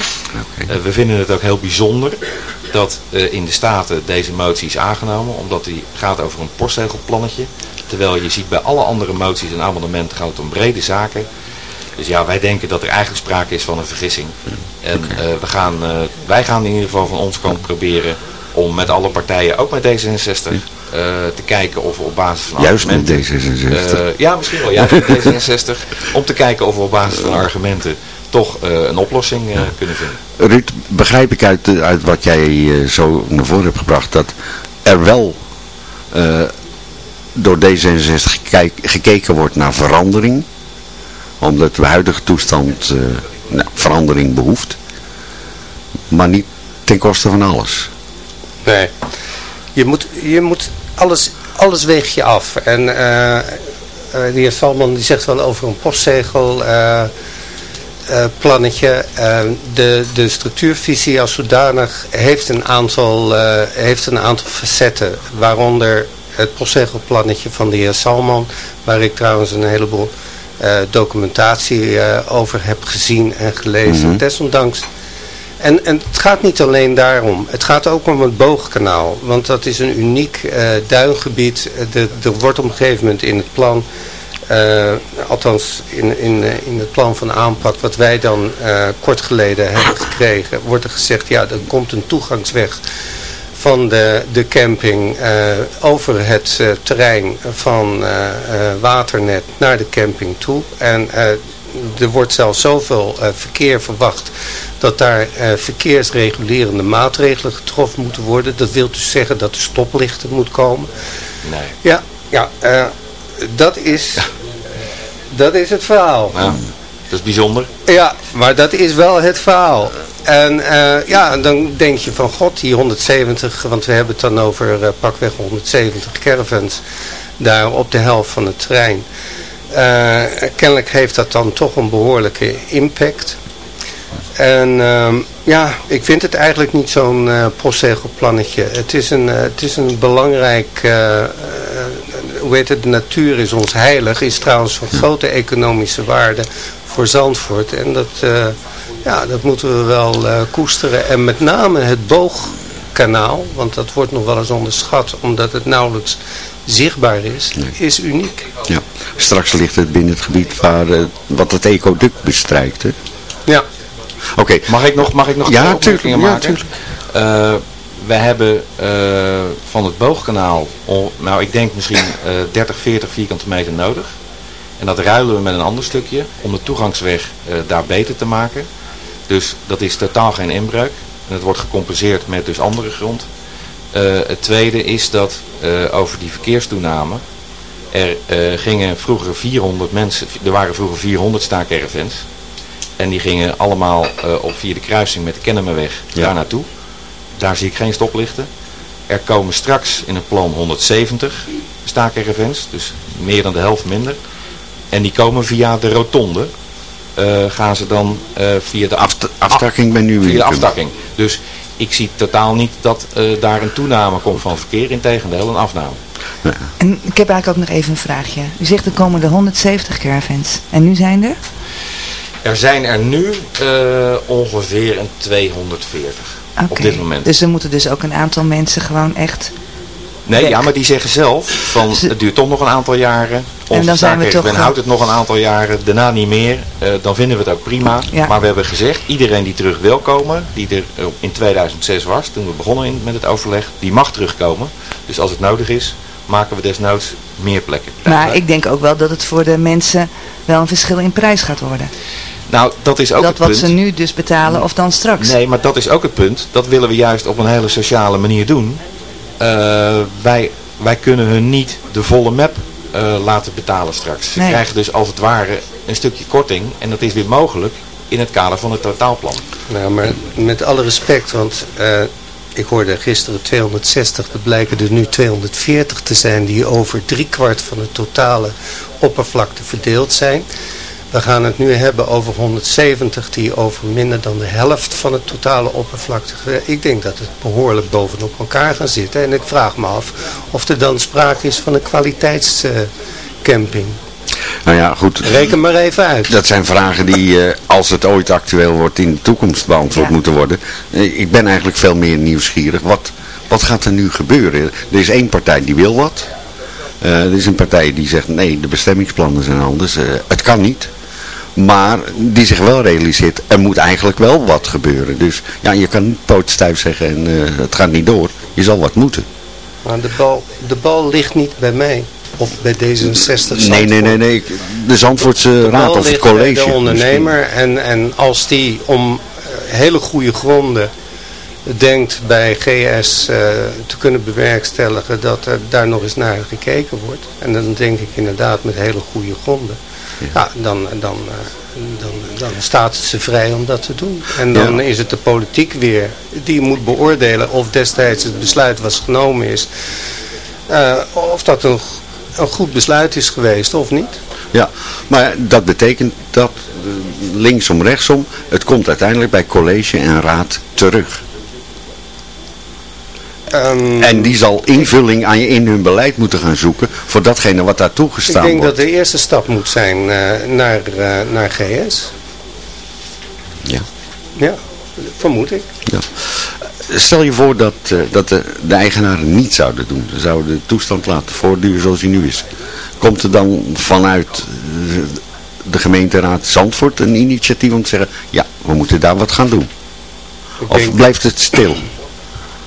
Okay. we vinden het ook heel bijzonder dat uh, in de Staten deze motie is aangenomen, omdat die gaat over een postzegelplannetje. Terwijl je ziet bij alle andere moties en amendementen gaat het om brede zaken. Dus ja, wij denken dat er eigenlijk sprake is van een vergissing. En uh, we gaan, wij gaan in ieder geval van ons kant proberen om met alle partijen, ook met D66, uh, te kijken of we op basis van Juist met D66? ja, misschien wel juist met D66. om te kijken of we op basis van argumenten toch uh, een oplossing uh, kunnen vinden. Ruud, begrijp ik uit, uit wat jij uh, zo naar voren hebt gebracht dat er wel door D66 gekijk, gekeken wordt naar verandering, omdat de huidige toestand nou, verandering behoeft, maar niet ten koste van alles. Nee, je moet, je moet alles, alles weeg je af. En de heer Salman die zegt wel over een postzegel uh, plannetje. Uh, de, de structuurvisie als zodanig heeft een aantal, uh, heeft een aantal facetten. Waaronder het postzegelplannetje van de heer Salman. Waar ik trouwens een heleboel documentatie over heb gezien en gelezen. Mm Desondanks. En, en het gaat niet alleen daarom. Het gaat ook om het boogkanaal. Want dat is een uniek duingebied. De, er wordt op een gegeven moment in het plan uh, althans in, in, eh, in het plan van aanpak wat wij dan uh, kort geleden hebben gekregen, wordt er gezegd, ja, er komt een toegangsweg van de, de camping eh, over het eh, terrein van eh, eh, Waternet naar de camping toe. En eh, er wordt zelfs zoveel eh, verkeer verwacht dat daar eh, verkeersregulerende maatregelen getroffen moeten worden. Dat wil dus zeggen dat er stoplichten moet komen. Nee. Ja, ja eh, dat, is, dat is het verhaal. Nou, dat is bijzonder. Ja, maar dat is wel het verhaal. En ja, dan denk je van god, die 170, want we hebben het dan over pakweg 170 caravans daar op de helft van het terrein. Eh, kennelijk heeft dat dan toch een behoorlijke impact. En ehm, ja, ik vind het eigenlijk niet zo'n eh postzegelplannetje. Het is een, eh, het is een belangrijk, hoe heet het, de natuur is ons heilig. Is trouwens van grote economische waarde voor Zandvoort. En dat, ja, dat moeten we wel koesteren. En met name het boogkanaal, want dat wordt nog wel eens onderschat omdat het nauwelijks zichtbaar is, is uniek. Ja. Straks ligt het binnen het gebied waar, eh, wat het ecoduct bestrijkt. Hè? Ja. Oké. Mag ik nog, mag ik nog Ja, twee opmerkingen ja, maken? Eh, we hebben eh, van het boogkanaal, on- nou ik denk misschien eh 30, 40 vierkante meter nodig. En dat ruilen we met een ander stukje om de toegangsweg eh, daar beter te maken. Dus dat is totaal geen inbreuk. En het wordt gecompenseerd met dus andere grond. Eh, het tweede is dat eh, over die verkeerstoename. Er eh, gingen vroeger 400 mensen, er waren vroeger 400 staakervens. En die gingen allemaal op via de kruising met de Kennemerweg Ja. daar naartoe. Daar zie ik geen stoplichten. Er komen straks in het plan 170 staakervens, dus meer dan de helft minder. En die komen via de rotonde. gaan ze dan via de Aft- aftakking bij nu Via de aftakking. Dus ik zie totaal niet dat eh, daar een toename komt van verkeer. Integendeel, een afname. En ik heb eigenlijk ook nog even een vraagje. U zegt er komen er 170 caravans. En nu zijn er? Er zijn er nu eh, ongeveer een 240 op dit moment. Dus er moeten dus ook een aantal mensen gewoon echt... Nee, weg. ja, maar die zeggen zelf van het duurt toch nog een aantal jaren. Onze dan zijn we toch, men houdt het nog een aantal jaren, daarna niet meer. Eh, dan vinden we het ook prima. Ja. Maar we hebben gezegd, iedereen die terug wil komen, die er eh, in 2006 was, toen we begonnen in, met het overleg, die mag terugkomen. Dus als het nodig is, maken we desnoods meer plekken. Maar ik denk ook wel dat het voor de mensen wel een verschil in prijs gaat worden. Nou, dat is ook dat het wat punt. ze nu dus betalen of dan straks. Nee, maar dat is ook het punt. Dat willen we juist op een hele sociale manier doen. Eh, wij, wij kunnen hun niet de volle map eh, laten betalen straks. Ze Nee. krijgen dus als het ware een stukje korting. En dat is weer mogelijk in het kader van het totaalplan. Nou, maar met alle respect, want eh, ik hoorde gisteren 260, er blijken er nu 240 te zijn die over driekwart van de totale oppervlakte verdeeld zijn. We gaan het nu hebben over 170 die over minder dan de helft van het totale oppervlakte. Ik denk dat het behoorlijk bovenop elkaar gaan zitten. En ik vraag me af of er dan sprake is van een kwaliteitscamping. Nou ja, goed. Reken maar even uit. Dat zijn vragen die, eh, als het ooit actueel wordt, in de toekomst beantwoord moeten worden. Eh, ik ben eigenlijk veel meer nieuwsgierig. Wat, wat gaat er nu gebeuren? Er is één partij die wil wat. Eh, er is een partij die zegt, nee, de bestemmingsplannen zijn anders. Eh, het kan niet. Maar die zich wel realiseert, er moet eigenlijk wel wat gebeuren. Dus ja, je kan niet pootstijf zeggen en eh, het gaat niet door. Je zal wat moeten. Maar de bal, de bal ligt niet bij mij. Of bij D66 Nee, nee, nee, nee. De Zandvoortse De Raad of het college. de ondernemer en, en als die om eh, hele goede gronden denkt bij GS eh, te kunnen bewerkstelligen dat er daar nog eens naar gekeken wordt. En dan denk ik inderdaad met hele goede gronden. Ja, dan, dan, eh, dan, dan staat het ze vrij om dat te doen. En dan Ja. is het de politiek weer die moet beoordelen of destijds het besluit was genomen is. eh, of dat een, een goed besluit is geweest of niet. Ja, maar dat betekent dat eh, linksom, rechtsom, het komt uiteindelijk bij college en raad terug. En die zal invulling aan je in hun beleid moeten gaan zoeken voor datgene wat daar Ik toegestaan denk wordt. dat de eerste stap moet zijn eh, naar, eh, naar GS. Ja. Ja, vermoed ik. Ja. Stel je voor dat, eh, dat de, de eigenaren niet zouden doen. Ze zouden de toestand laten voortduren zoals die nu is. Komt er dan vanuit de gemeenteraad Zandvoort een initiatief om te zeggen, ja, we moeten daar wat gaan doen? Of denk- blijft het stil?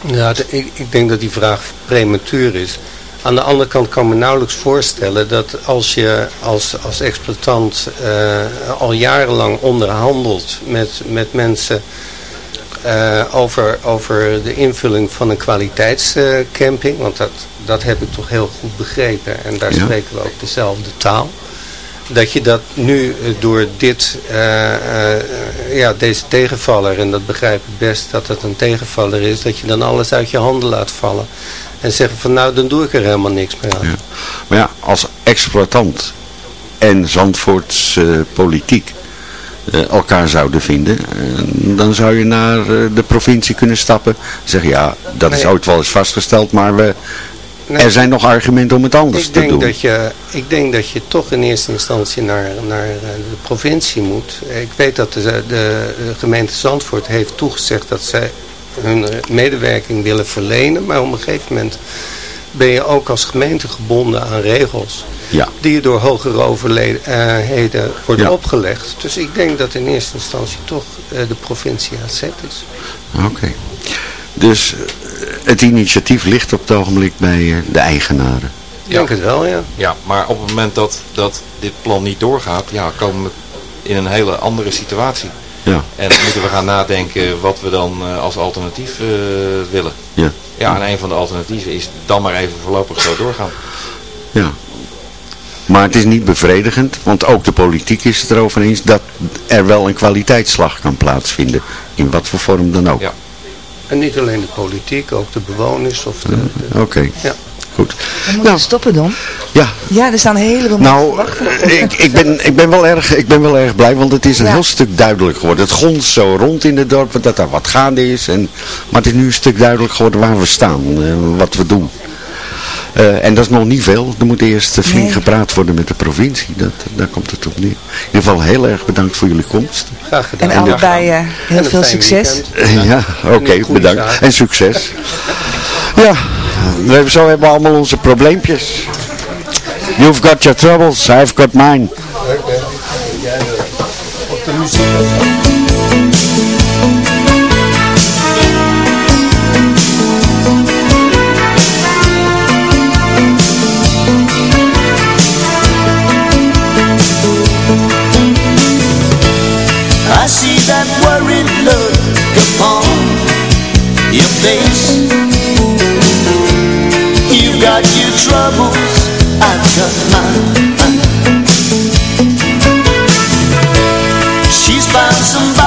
Ja, de- ik, ik denk dat die vraag prematuur is. Aan de andere kant kan ik me nauwelijks voorstellen dat als je als, als exploitant eh, al jarenlang onderhandelt met, met mensen eh, over, over de invulling van een kwaliteitscamping, want dat, dat heb ik toch heel goed begrepen en daar Ja. spreken we ook dezelfde taal. Dat je dat nu eh, door dit, eh, eh, ja, deze tegenvaller, en dat begrijp ik best dat het een tegenvaller is, dat je dan alles uit je handen laat vallen. En zeggen van nou, dan doe ik er helemaal niks meer aan. Ja. Maar ja, als exploitant en Zandvoorts eh, politiek elkaar zouden vinden, dan zou je naar de provincie kunnen stappen. Zeggen ja, dat is ooit wel eens vastgesteld, maar we, Nee. er zijn nog argumenten om het anders Ik te denk, doen. dat je, ik denk dat je toch in eerste instantie naar, naar eh, de provincie moet. Ik weet dat de, de, gemeente Zandvoort heeft toegezegd dat zij hun medewerking willen verlenen. Maar op een gegeven moment ben je ook als gemeente gebonden aan regels. Ja. Die je door hogere overheden worden Ja. opgelegd. Dus ik denk dat in eerste instantie toch eh, de provincie aan zet is. Oké. Dus eh, het initiatief ligt op het ogenblik bij eh, de eigenaren. Ik denk het wel, ja. Ja, maar op het moment dat, dat dit plan niet doorgaat, ja, komen we in een hele andere situatie. Ja. En moeten we gaan nadenken wat we dan eh, als alternatief eh, willen. Ja. Ja, en een van de alternatieven is dan maar even voorlopig zo doorgaan. Ja. Maar het is niet bevredigend, want ook de politiek is het erover eens dat er wel een kwaliteitsslag kan plaatsvinden. In wat voor vorm dan ook. Ja. En niet alleen de politiek, ook de bewoners of de... de- Oké, Ja. goed. We moeten stoppen, Don. Ja, Ja, er staan een heleboel nou, wachten. eh, ik, ik, ben, ik, ben wel erg, ik ben wel erg blij, want het is een Ja. heel stuk duidelijk geworden. Het gonst zo rond in het dorp dat er wat gaande is. En, maar het is nu een stuk duidelijk geworden waar we staan, eh, wat we doen. Eh, en dat is nog niet veel. Er moet eerst eh, flink Nee. gepraat worden met de provincie. Dat, daar komt het op neer. In ieder geval heel erg bedankt voor jullie komst. Graag gedaan. En allebei eh, En heel een veel succes. weekend. Ja, oké, bedankt. zaak. En succes. ja, we hebben, zo hebben we allemaal onze probleempjes. You've got your troubles, I've got mine. I face. You've got your troubles, I've got mine. She's found somebody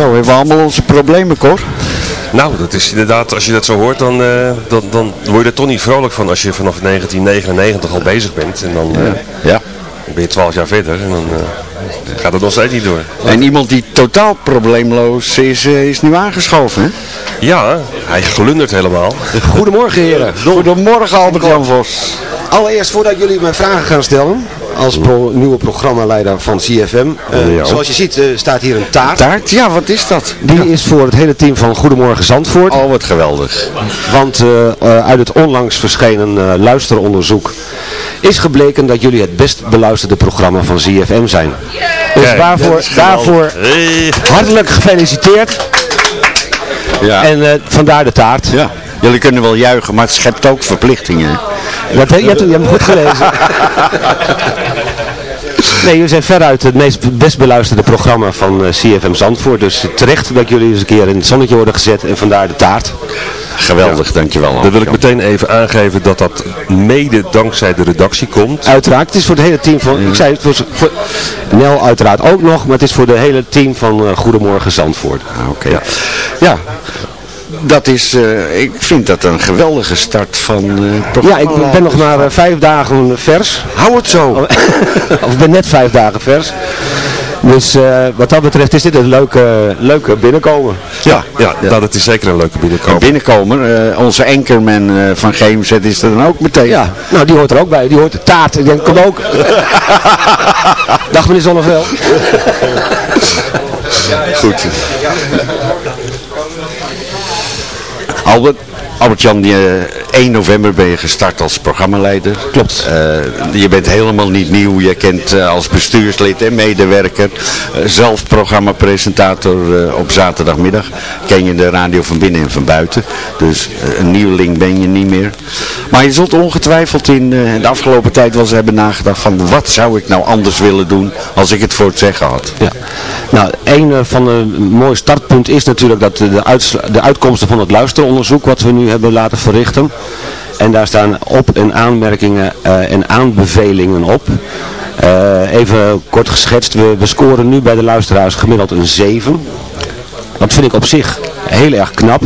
Zo, hebben we allemaal onze problemen, Cor? Nou, dat is inderdaad, als je dat zo hoort, dan, eh, dan, dan word je er toch niet vrolijk van als je vanaf 1999 al bezig bent. En dan, eh, Ja. dan ben je 12 jaar verder en dan eh, gaat het nog steeds niet door. En iemand die totaal probleemloos is, is nu aangeschoven, hè? Ja, hij glundert helemaal. Goedemorgen heren. Goedemorgen Albert-Jan Vos. Allereerst voordat jullie mij vragen gaan stellen, als pro- nieuwe programmaleider van CFM. eh, Ja. Zoals je ziet eh, staat hier een taart. Taart? Ja, wat is dat? Die is voor het hele team van Goedemorgen Zandvoort. Oh, wat geweldig. Want eh, eh, uit het onlangs verschenen eh, luisteronderzoek is gebleken dat jullie het best beluisterde programma van ZFM zijn. Dus Kijk, daarvoor Hey. hartelijk gefeliciteerd. Ja. En eh, vandaar de taart. Ja. Jullie kunnen wel juichen, maar het schept ook verplichtingen. Dat, je, hebt, je hebt hem goed gelezen. *laughs* Nee, jullie zijn veruit het meest best beluisterde programma van eh, CFM Zandvoort. Dus terecht dat jullie eens een keer in het zonnetje worden gezet en vandaar de taart. Geweldig, dankjewel. Dan wil ik meteen even aangeven dat dat mede dankzij de redactie komt. Uiteraard, het is voor het hele team van, ik zei het voor, voor Nel uiteraard ook nog, maar het is voor het hele team van eh, Goedemorgen Zandvoort. Oké. Ja. Dat is, eh, ik vind dat een geweldige start van eh Ja, ik ben nog maar eh, vijf dagen vers. Hou het zo. *laughs* of ik ben net vijf dagen vers. Dus wat dat betreft is dit een leuke, leuke binnenkomen. Ja, ja, dat is zeker een leuke binnenkomen. binnenkomen. eh, onze eh, van GMZ is er dan ook meteen. Ja, nou die hoort er ook bij. Die hoort de taart. Ik denk, kom ook. *laughs* Dag meneer Zonneveld. Goed. Albert, Albert-Jan, die, eh, 1 november ben je gestart als programmaleider. Klopt. Eh, je bent helemaal niet nieuw. Je kent eh, als bestuurslid en medewerker, eh, zelf programmapresentator op zaterdagmiddag. Ken je de radio van binnen en van buiten. Dus een nieuweling ben je niet meer. Maar je zult ongetwijfeld in de afgelopen tijd wel eens hebben nagedacht van wat zou ik nou anders willen doen als ik het voor het zeggen had. Ja. Nou, een van de mooie startpunten is natuurlijk dat de, de uitkomsten van het luisteronderzoek wat we nu hebben laten verrichten. En daar staan op- en aanmerkingen eh, en aanbevelingen op. Eh, even kort geschetst, we, we scoren nu bij de luisteraars gemiddeld een 7. Dat vind ik op zich heel erg knap.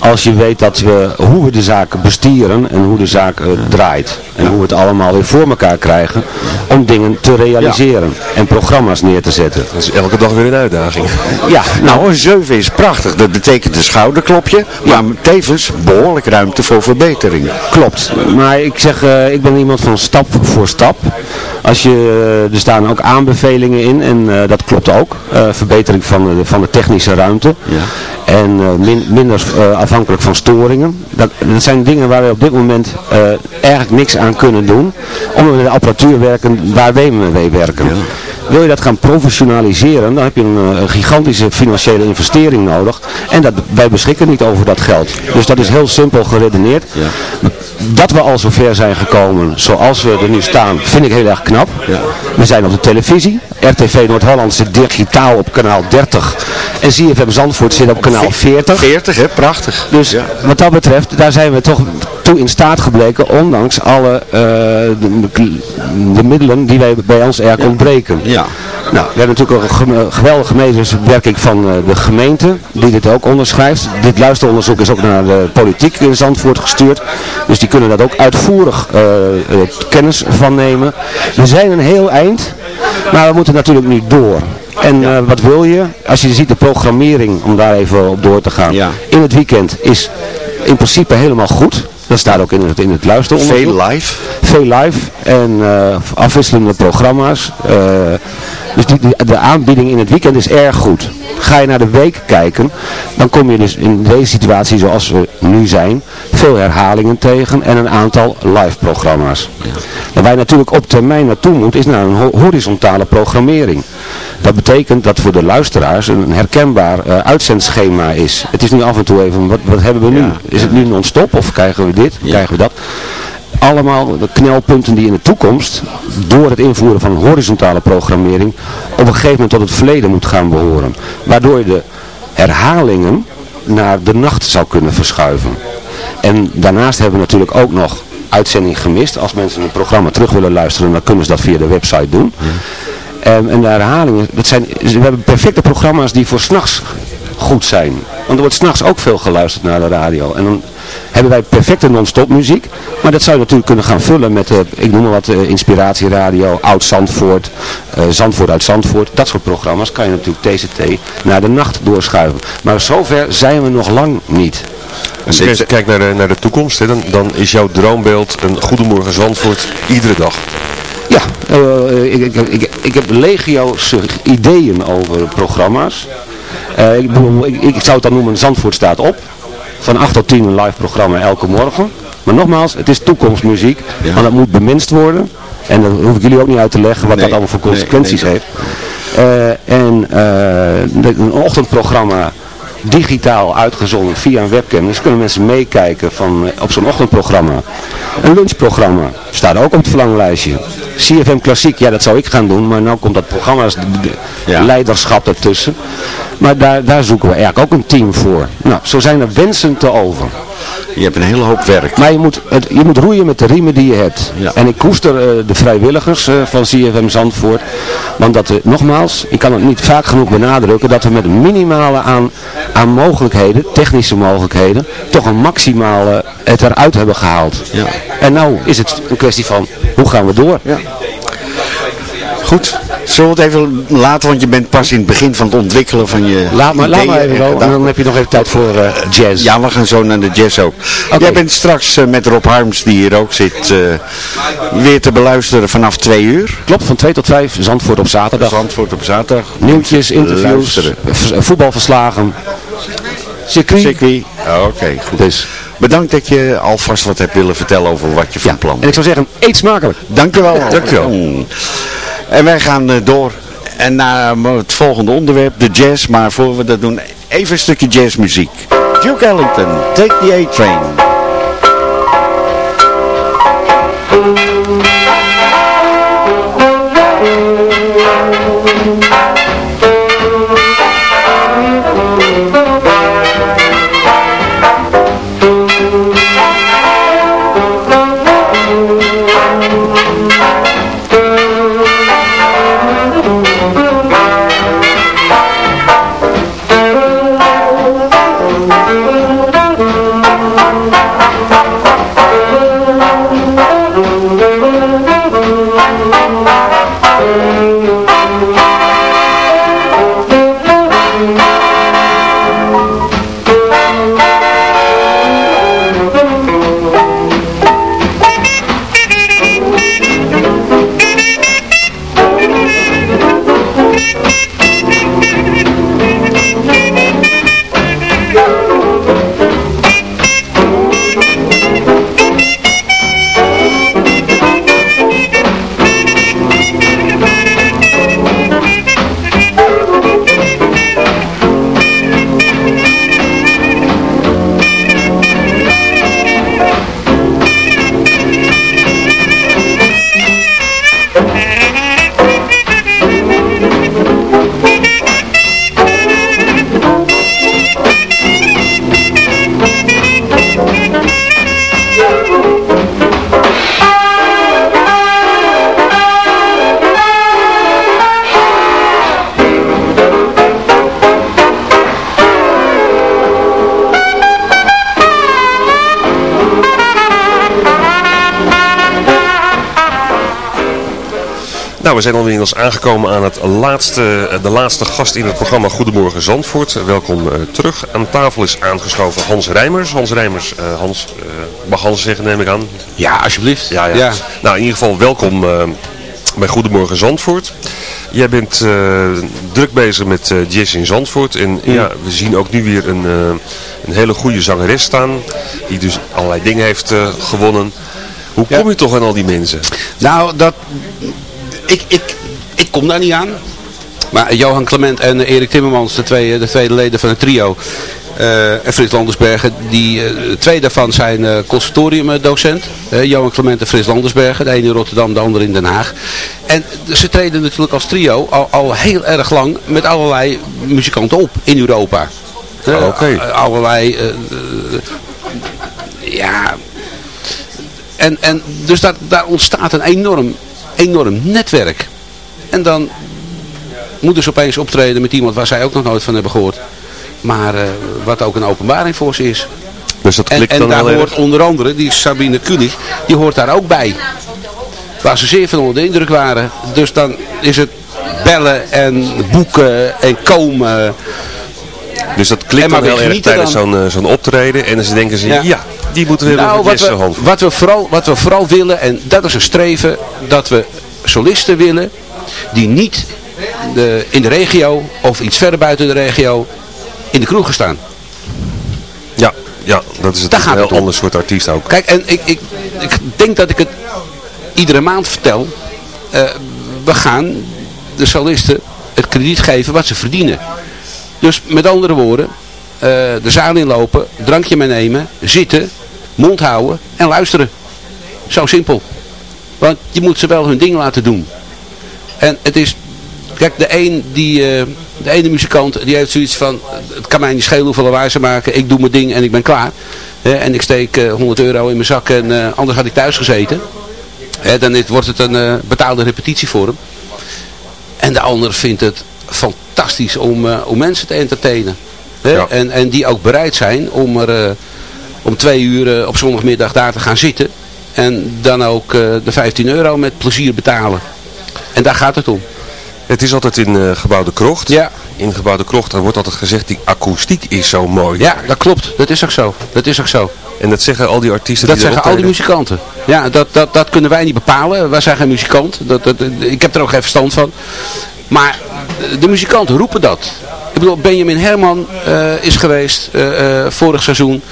Als je weet dat we, hoe we de zaak bestieren en hoe de zaak draait. En hoe we het allemaal weer voor elkaar krijgen om dingen te realiseren. En programma's neer te zetten. Dat is elke dag weer een uitdaging. Ja, Nou, een 7 is prachtig. Dat betekent een schouderklopje, maar tevens behoorlijk ruimte voor verbetering. Klopt. Maar ik zeg, eh, ik ben iemand van stap voor stap. Als je, eh, er staan ook aanbevelingen in en eh, dat klopt ook. Verbetering van de, van de technische ruimte. En eh, min- minder eh, afhankelijk van storingen. Dat, dat zijn dingen waar we op dit moment eh, eigenlijk niks aan kunnen doen. Omdat we met de apparatuur werken waar wij mee werken. Wil je dat gaan professionaliseren, dan heb je een, een gigantische financiële investering nodig. En dat, wij beschikken niet over dat geld. Dus dat is heel simpel geredeneerd. Dat we al zover zijn gekomen zoals we er nu staan, vind ik heel erg knap. We zijn op de televisie. RTV Noord-Holland zit digitaal op kanaal 30. En ZFM Zandvoort zit op kanaal 40. 40, hè? Prachtig. Dus wat dat betreft, daar zijn we toch toe in staat gebleken, ondanks alle eh, de, de middelen die wij bij ons erg ontbreken. Ja. Nou, we hebben natuurlijk een geweldige medewerking van eh, de gemeente, die dit ook onderschrijft. Dit luisteronderzoek is ook naar de politiek in Zandvoort gestuurd. Dus die kunnen dat ook uitvoerig eh, kennis van nemen. We zijn een heel eind, maar we moeten natuurlijk nu door. En eh, wat wil je? Als je ziet de programmering, om daar even op door te gaan, in het weekend is in principe helemaal goed. Dat staat ook in het, in het luisteronderzoek. Veel live. Veel live en eh, afwisselende programma's. Eh, dus die, die- de aanbieding in het weekend is erg goed. Ga je naar de week kijken, dan kom je dus in deze situatie zoals we nu zijn, veel herhalingen tegen en een aantal live programma's. En waar je natuurlijk op termijn naartoe moet, is naar een ho- horizontale programmering. Dat betekent dat voor de luisteraars een herkenbaar eh, uitzendschema is. Het is nu af en toe even, wat, wat hebben we nu? Is het nu non-stop of krijgen we dit, krijgen we dat? allemaal de knelpunten die in de toekomst, door het invoeren van horizontale programmering, op een gegeven moment tot het verleden moet gaan behoren. Waardoor je de herhalingen naar de nacht zou kunnen verschuiven. En daarnaast hebben we natuurlijk ook nog uitzending gemist. Als mensen een programma terug willen luisteren, dan kunnen ze dat via de website doen. Ehm, en de herhalingen, dat zijn, we hebben perfecte programma's die voor s'nachts goed zijn. Want er wordt s'nachts ook veel geluisterd naar de radio. En dan hebben wij perfecte non-stop muziek. Maar dat zou je natuurlijk kunnen gaan vullen met, eh, ik noem maar wat, eh, inspiratieradio, Oud Zandvoort, eh, Zandvoort uit Zandvoort. Dat soort programma's kan je natuurlijk TCT naar de nacht doorschuiven. Maar zover zijn we nog lang niet. Als je kijkt- kijkt naar de, naar de toekomst, hè, dan, dan is jouw droombeeld een Goedemorgen Zandvoort iedere dag. Ja, eh, ik, ik, ik, ik heb legio's ideeën over programma's. Eh, ik, bedoel, ik, ik zou het dan noemen, Zandvoort staat op. Van 8 tot 10 een live programma elke morgen. Maar nogmaals, het is toekomstmuziek. Want dat moet bemenst worden. En dat hoef ik jullie ook niet uit te leggen wat dat allemaal voor consequenties heeft. Eh, en eh, een ochtendprogramma digitaal uitgezonden via een webcam. Dus kunnen mensen meekijken van, eh, op zo'n ochtendprogramma. Een lunchprogramma staat ook op het verlanglijstje. CFM Klassiek, ja dat zou ik gaan doen, maar nu komt dat programma's de- de- leiderschap ertussen. Maar daar, daar zoeken we eigenlijk ook een team voor. Nou, zo zijn er wensen te over. Je hebt een hele hoop werk. Maar je moet, het, je moet roeien met de riemen die je hebt. En ik koester eh, de vrijwilligers eh, van CFM Zandvoort. Want dat, eh, nogmaals, ik kan het niet vaak genoeg benadrukken, dat we met een minimale aan, aan mogelijkheden, technische mogelijkheden, toch een maximale het eruit hebben gehaald. En nou is het een kwestie van, hoe gaan we door? Goed, zullen we het even laten, want je bent pas in het begin van het ontwikkelen van je Laat maar, laat maar even wel, dan heb je nog even tijd voor eh, jazz. Ja, we gaan zo naar de jazz ook. Jij bent straks eh, met Rob Harms, die hier ook zit, eh, weer te beluisteren vanaf twee uur. Klopt, van 2 tot 5, Zandvoort op zaterdag. Zandvoort op zaterdag. Nieuwtjes, interviews, voetbalverslagen. Circuit. Circuit. Oh, Oké, goed. Dus. Bedankt dat je alvast wat hebt willen vertellen over wat je van plan En ik zou zeggen, eet smakelijk. Dankjewel. Dankjewel. Mm. En wij gaan eh, door. En naar eh, het volgende onderwerp, de jazz. Maar voor we dat doen, even een stukje jazzmuziek. Duke Ellington, Take the A-Train. Nou, we zijn alweer inmiddels aangekomen aan het laatste, eh, de laatste gast in het programma Goedemorgen Zandvoort. Welkom eh, terug. Aan tafel is aangeschoven Hans Rijmers. Hans Rijmers, eh, Hans, eh, mag Hans zeggen neem ik aan? Ja, alsjeblieft. Ja, ja. Ja. Nou, in ieder geval welkom bij Goedemorgen Zandvoort. Jij bent druk bezig met jazz in Zandvoort. En ja, we zien ook nu weer een, een hele goede zangeres staan. Die dus allerlei dingen heeft gewonnen. Hoe kom je toch aan al die mensen? Nou, dat, ik, ik, ik kom daar niet aan. Maar Johan Clement en Erik Timmermans, de twee, de twee leden van het trio, eh, en Frits Landersbergen, die, eh, twee daarvan zijn conservatoriumdocent. Eh, Johan Clement en Frits Landersbergen, de ene in Rotterdam, de andere in Den Haag. En ze treden natuurlijk als trio al, al heel erg lang met allerlei muzikanten op in Europa. Oké. a- Allerlei ja, en, en dus daar, daar ontstaat een enorm, enorm netwerk. En dan moeten ze opeens optreden met iemand waar zij ook nog nooit van hebben gehoord. Maar eh, wat ook een openbaring voor ze is. Dus dat En, klikt en dan daar hoort erg. onder andere, die Sabine Kulich, die hoort daar ook bij. Waar ze zeer van onder de indruk waren. Dus dan is het bellen en boeken en komen. Dus dat klikt dan heel erg tijdens zo'n eh, zo'n optreden. En dan ze denken ze, Ja. ja, die moeten we hebben Nou, met wat we, wat, we vooral, wat we vooral willen, en dat is een streven, dat we solisten willen die niet de, in de regio of iets verder buiten de regio in de kroegen staan. Ja, ja, dat is het. Daar een gaat heel ander soort artiest ook. Kijk, en ik, ik, ik denk dat ik het iedere maand vertel. Eh, we gaan de solisten het krediet geven wat ze verdienen. Dus met andere woorden, eh, de zaal inlopen, drankje meenemen, zitten, mond houden en luisteren. Zo simpel. Want je moet ze wel hun ding laten doen. En het is, kijk, de een die, eh, de ene muzikant die heeft zoiets van, het kan mij niet schelen hoeveel lawaai ze maken, ik doe mijn ding en ik ben klaar. En ik steek eh, 100 euro in mijn zak en eh, anders had ik thuis gezeten. Dan wordt het een eh, betaalde repetitie voor hem. En de ander vindt het fantastisch om, eh, om mensen te entertainen. Hè? Ja. En, en die ook bereid zijn om er eh, om twee uur eh, op zondagmiddag daar te gaan zitten. En dan ook de 15 euro met plezier betalen. En daar gaat het om. Het is altijd in eh Gebouw de Krocht. Ja. In Gebouw de Krocht wordt altijd gezegd, die akoestiek is zo mooi. Ja, dat klopt. Dat is ook zo. Dat is ook zo. En dat zeggen al die artiesten Dat die zeggen erop al die muzikanten. Ja, dat, dat, dat kunnen wij niet bepalen. Wij zijn geen muzikant. Dat, dat, ik heb er ook geen verstand van. Maar de muzikanten roepen dat. Ik bedoel, Benjamin Herman eh, is geweest eh, eh, vorig seizoen.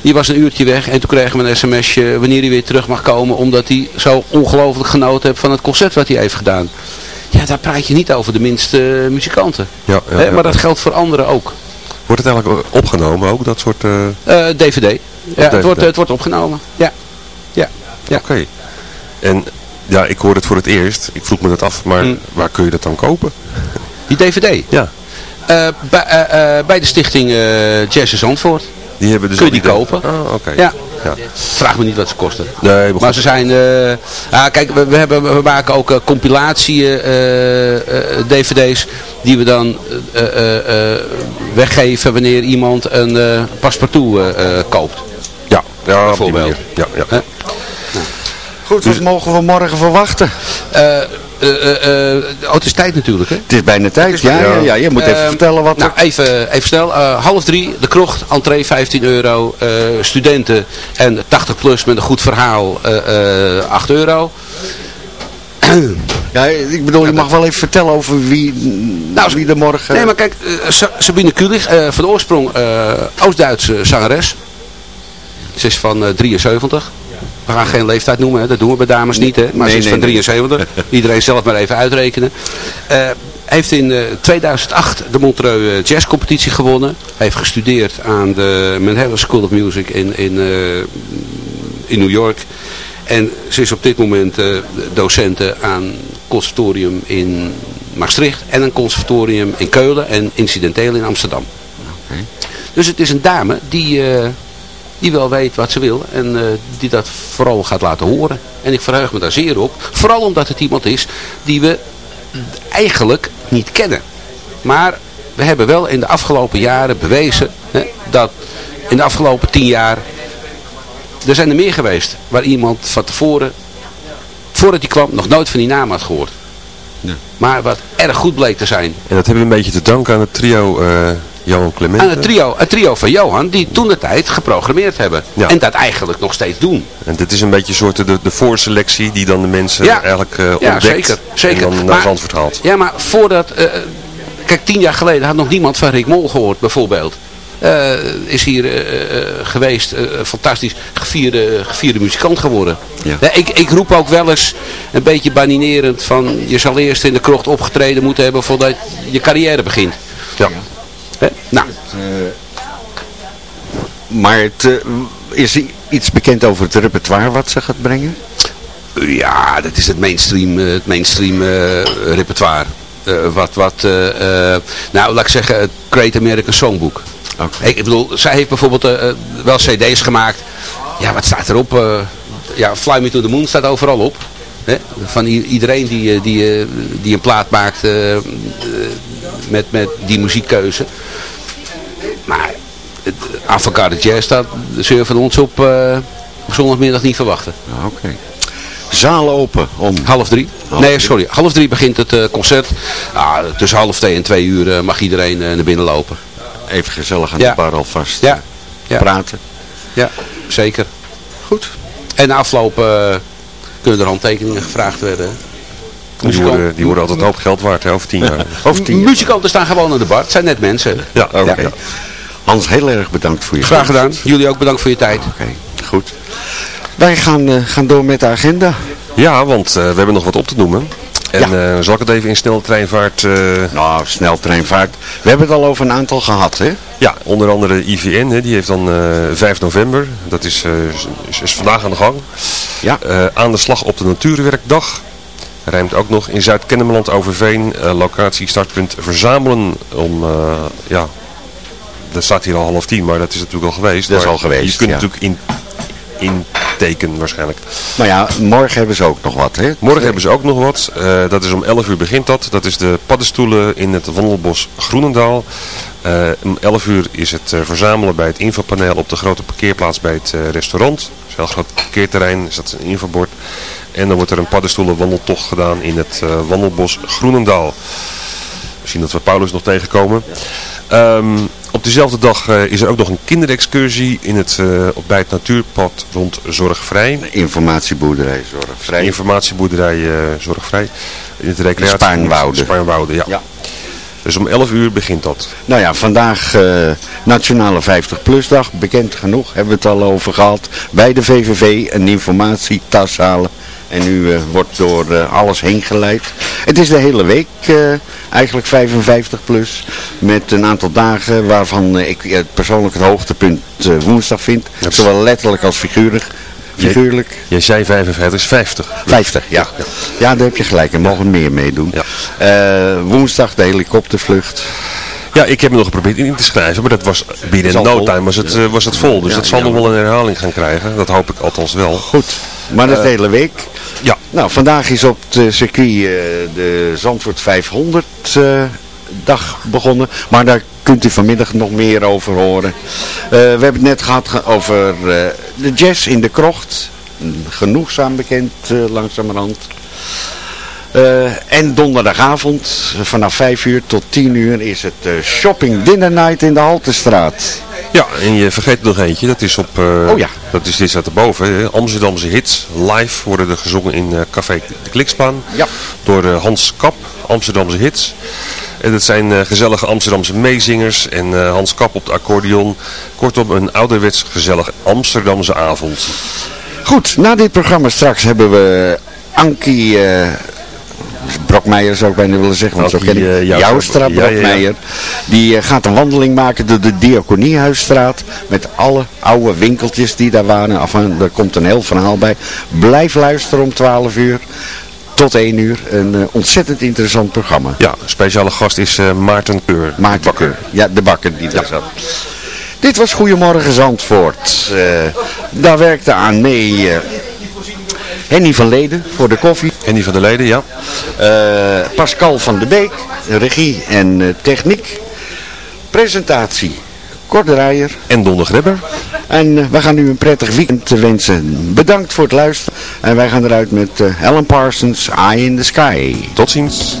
Die was een uurtje weg en toen kregen we een sms'je wanneer hij weer terug mag komen. Omdat hij zo ongelooflijk genoten heeft van het concert wat hij heeft gedaan. Ja, daar praat je niet over de minste eh, muzikanten. Ja, ja, Hè, maar dat geldt voor anderen ook. Wordt het eigenlijk opgenomen ook, dat soort... eh, Eh, DVD. Ja, het wordt, het wordt opgenomen. Ja. Ja. ja. Oké. En ja, ik hoor het voor het eerst. Ik vroeg me dat af, maar Mm. waar kun je dat dan kopen? Die DVD? Ja. Eh, bij, eh, eh, bij de stichting Jazz in Zandvoort. Die hebben dus Kun je die kopen? Ah, oké. Ja. Ja. Vraag me niet wat ze kosten. Nee, Maar ze zijn... ah, kijk, we, we, hebben, we maken ook eh, compilatie eh, eh, dvd's die we dan weggeven wanneer iemand een paspartout koopt. Ja, ja Bijvoorbeeld. Ja, ja. Goed, wat mogen we morgen verwachten? Eh, eh, eh, eh, oh, het is tijd natuurlijk, hè? Het is bijna tijd. Ja, ja, ja, je moet even vertellen wat nou, er... even, even snel. Half drie, de krocht, entree 15 euro. studenten en 80 plus met een goed verhaal eh, eh, 8 euro. *clears throat* Ja, ik bedoel, je mag wel even vertellen over wie, Nou, wie er morgen... Nee, maar kijk, Sa- Sabine Kulich, van oorsprong Oost-Duitse zangeres. Ze is van eh, 73. We gaan geen leeftijd noemen, hè. dat doen we bij dames niet. Hè. Maar Nee, ze is nee, van nee. 73. *laughs* Iedereen zelf maar even uitrekenen. Eh, heeft in eh, 2008 de Montreux eh, Jazz Competitie gewonnen. Heeft gestudeerd aan de Manhattan School of Music in, in, eh, in New York. En ze is op dit moment eh, docenten aan conservatorium in Maastricht en een conservatorium in Keulen en incidenteel in Amsterdam. Dus het is een dame die, eh, die wel weet wat ze wil en eh, die dat vooral gaat laten horen. En ik verheug me daar zeer op. Vooral omdat het iemand is die we eigenlijk niet kennen. Maar we hebben wel in de afgelopen jaren bewezen hè, dat in de afgelopen tien jaar er zijn er meer geweest waar iemand van tevoren, voordat hij kwam, nog nooit van die naam had gehoord. Maar wat erg goed bleek te zijn. En dat hebben we een beetje te danken aan het trio eh, Johan Clement. Aan het trio, het trio van Johan, die toen de tijd geprogrammeerd hebben. Ja. En dat eigenlijk nog steeds doen. En dit is een beetje een soort de, de voorselectie die dan de mensen Ja. eigenlijk eh Ja, ontdekt. zeker, zeker. En dan naar Zandvoort haalt. Ja, maar voordat... eh, kijk, tien jaar geleden had nog niemand van Rick Mol gehoord, bijvoorbeeld. Eh, is hier eh, eh, geweest, eh, fantastisch, gevierde, gevierde muzikant geworden. Ja. ik, ik roep ook wel eens een beetje baninerend van... je zal eerst in de krocht opgetreden moeten hebben voordat je carrière begint. Ja. Hè? Nou, Maar het, eh, is er iets bekend over het repertoire wat ze gaat brengen? Ja, dat is het mainstream, eh, het mainstream eh, repertoire. Eh, wat, wat, eh, eh, nou laat ik zeggen, het Great American Songbook. Ik, ik bedoel, zij heeft bijvoorbeeld eh, eh, wel cd's gemaakt ja, wat staat erop? Eh, ja, Fly Me to the Moon staat overal op. Hè? Van iedereen die, eh, die, eh, die een plaat maakt eh, eh, met, met die muziekkeuze. Maar het avant-garde jazz staat, zul je van ons op, op zondagmiddag niet verwachten. Oké. Zaal open om... Half drie. Half nee, sorry. Half drie begint het eh, concert. Ah, tussen half twee en twee uur eh, mag iedereen naar binnen lopen. Even gezellig aan Ja. de bar alvast Ja. ja. praten. Ja, zeker. Goed. En na afloop kunnen er handtekeningen gevraagd worden. Die worden, die worden altijd een hoop geld waard, hè, over tien jaar. *laughs* Over tien Muzikanten staan gewoon aan de bar. Het zijn net mensen. Ja, Oké. Hans, heel erg bedankt voor je Graag gedaan. Jullie ook bedankt voor je tijd. Oké, goed. Wij gaan, eh, gaan door met de agenda. Ja, want eh, we hebben nog wat op te noemen. En eh, zal ik het even in snelle treinvaart... eh, Nou, sneltreinvaart. We hebben het al over een aantal gehad, hè? Ja, onder andere IVN, hè, die heeft dan eh 5 november. Dat is, eh, is, is vandaag aan de gang. Ja. Eh, aan de slag op de Natuurwerkdag. Rijmt ook nog in Zuid-Kennemerland Overveen. eh, locatie startpunt verzamelen om, eh, ja, dat staat hier al half tien, maar dat is natuurlijk al geweest. Dat is al geweest, Je kunt ja. natuurlijk in, intekenen waarschijnlijk. Nou ja, morgen hebben ze ook nog wat, hè? Morgen hebben ze ook nog wat. Eh, dat is om 11 uur begint dat. Dat is de paddenstoelen in het wandelbos Groenendaal. Eh, om 11 uur is het verzamelen bij het infopaneel op de grote parkeerplaats bij het restaurant. Het is een heel groot parkeerterrein, er staat een infobord. En dan wordt er een paddenstoelen wandeltocht gedaan in het eh, wandelbos Groenendaal. Misschien dat we Paulus nog tegenkomen. Ehm, op diezelfde dag eh, is er ook nog een kinderexcursie in het, op, bij het natuurpad rond Zorgvrij. Informatieboerderij Zorgvrij. Informatieboerderij Zorgvrij. In het recreatie. Spaarnwoude, ja. Ja. Dus om 11 uur begint dat. Nou ja, vandaag Nationale 50PLUS dag, bekend genoeg, hebben we het al over gehad. Bij de VVV een informatietas halen. En nu eh, wordt door eh, alles heen geleid. Het is de hele week eh, eigenlijk 55 plus. Met een aantal dagen waarvan ik persoonlijk het hoogtepunt woensdag vind. Zowel letterlijk als figuurlijk. figuurlijk. Jij zei 55 is 50. 50, ja. Ja, daar heb je gelijk. Er mogen meer meedoen. Eh, woensdag de helikoptervlucht. Ja, ik heb me nog geprobeerd in te schrijven, maar dat was binnen no time was het, Ja. was het vol. Dus Ja, dat zal nog wel een herhaling gaan krijgen. Dat hoop ik althans wel. Goed. Maar dat de Eh, hele week. Ja. Nou, vandaag is op het circuit eh, de Zandvoort 500 eh, dag begonnen. Maar daar kunt u vanmiddag nog meer over horen. We hebben het net gehad ge- over de jazz in de krocht. Genoegzaam bekend eh, langzamerhand. Eh, en donderdagavond vanaf 5 uur tot 10 uur is het eh, shopping dinner night in de Haltestraat. Ja, en je vergeet er nog eentje. Dat is op, eh, Oh ja. dat is dit staat erboven. Amsterdamse hits live worden er gezongen in Café de Klikspaan. Ja. Door Hans Kap, Amsterdamse hits. En dat zijn gezellige Amsterdamse meezingers en Hans Kap op de accordeon. Kortom, een ouderwets gezellig Amsterdamse avond. Goed, na dit programma straks hebben we Ankie Brokmeijer zou ik bijna willen zeggen, want zo ken ik eh, Joustra. Ja, ja, ja. Brokmeijer. Die eh, gaat een wandeling maken door de Diakoniehuisstraat met alle oude winkeltjes die daar waren. Enfin, er komt een heel verhaal bij. Blijf luisteren om 12 uur tot 1 uur. Een eh, ontzettend interessant programma. Ja, speciale gast is Maarten Keur. Maarten Keur. Ja, de bakker die daar zat. Dit was Goedemorgen Zandvoort. Daar werkte aan mee Henny van Leden voor de koffie. Henny van der Leden, ja. Eh, Pascal van de Beek, regie en eh, techniek. Presentatie, Kort Draaier. En Don de Grebber. En eh, wij gaan u een prettig weekend wensen. Bedankt voor het luisteren. En wij gaan eruit met Alan Parsons, Eye in the Sky. Tot ziens.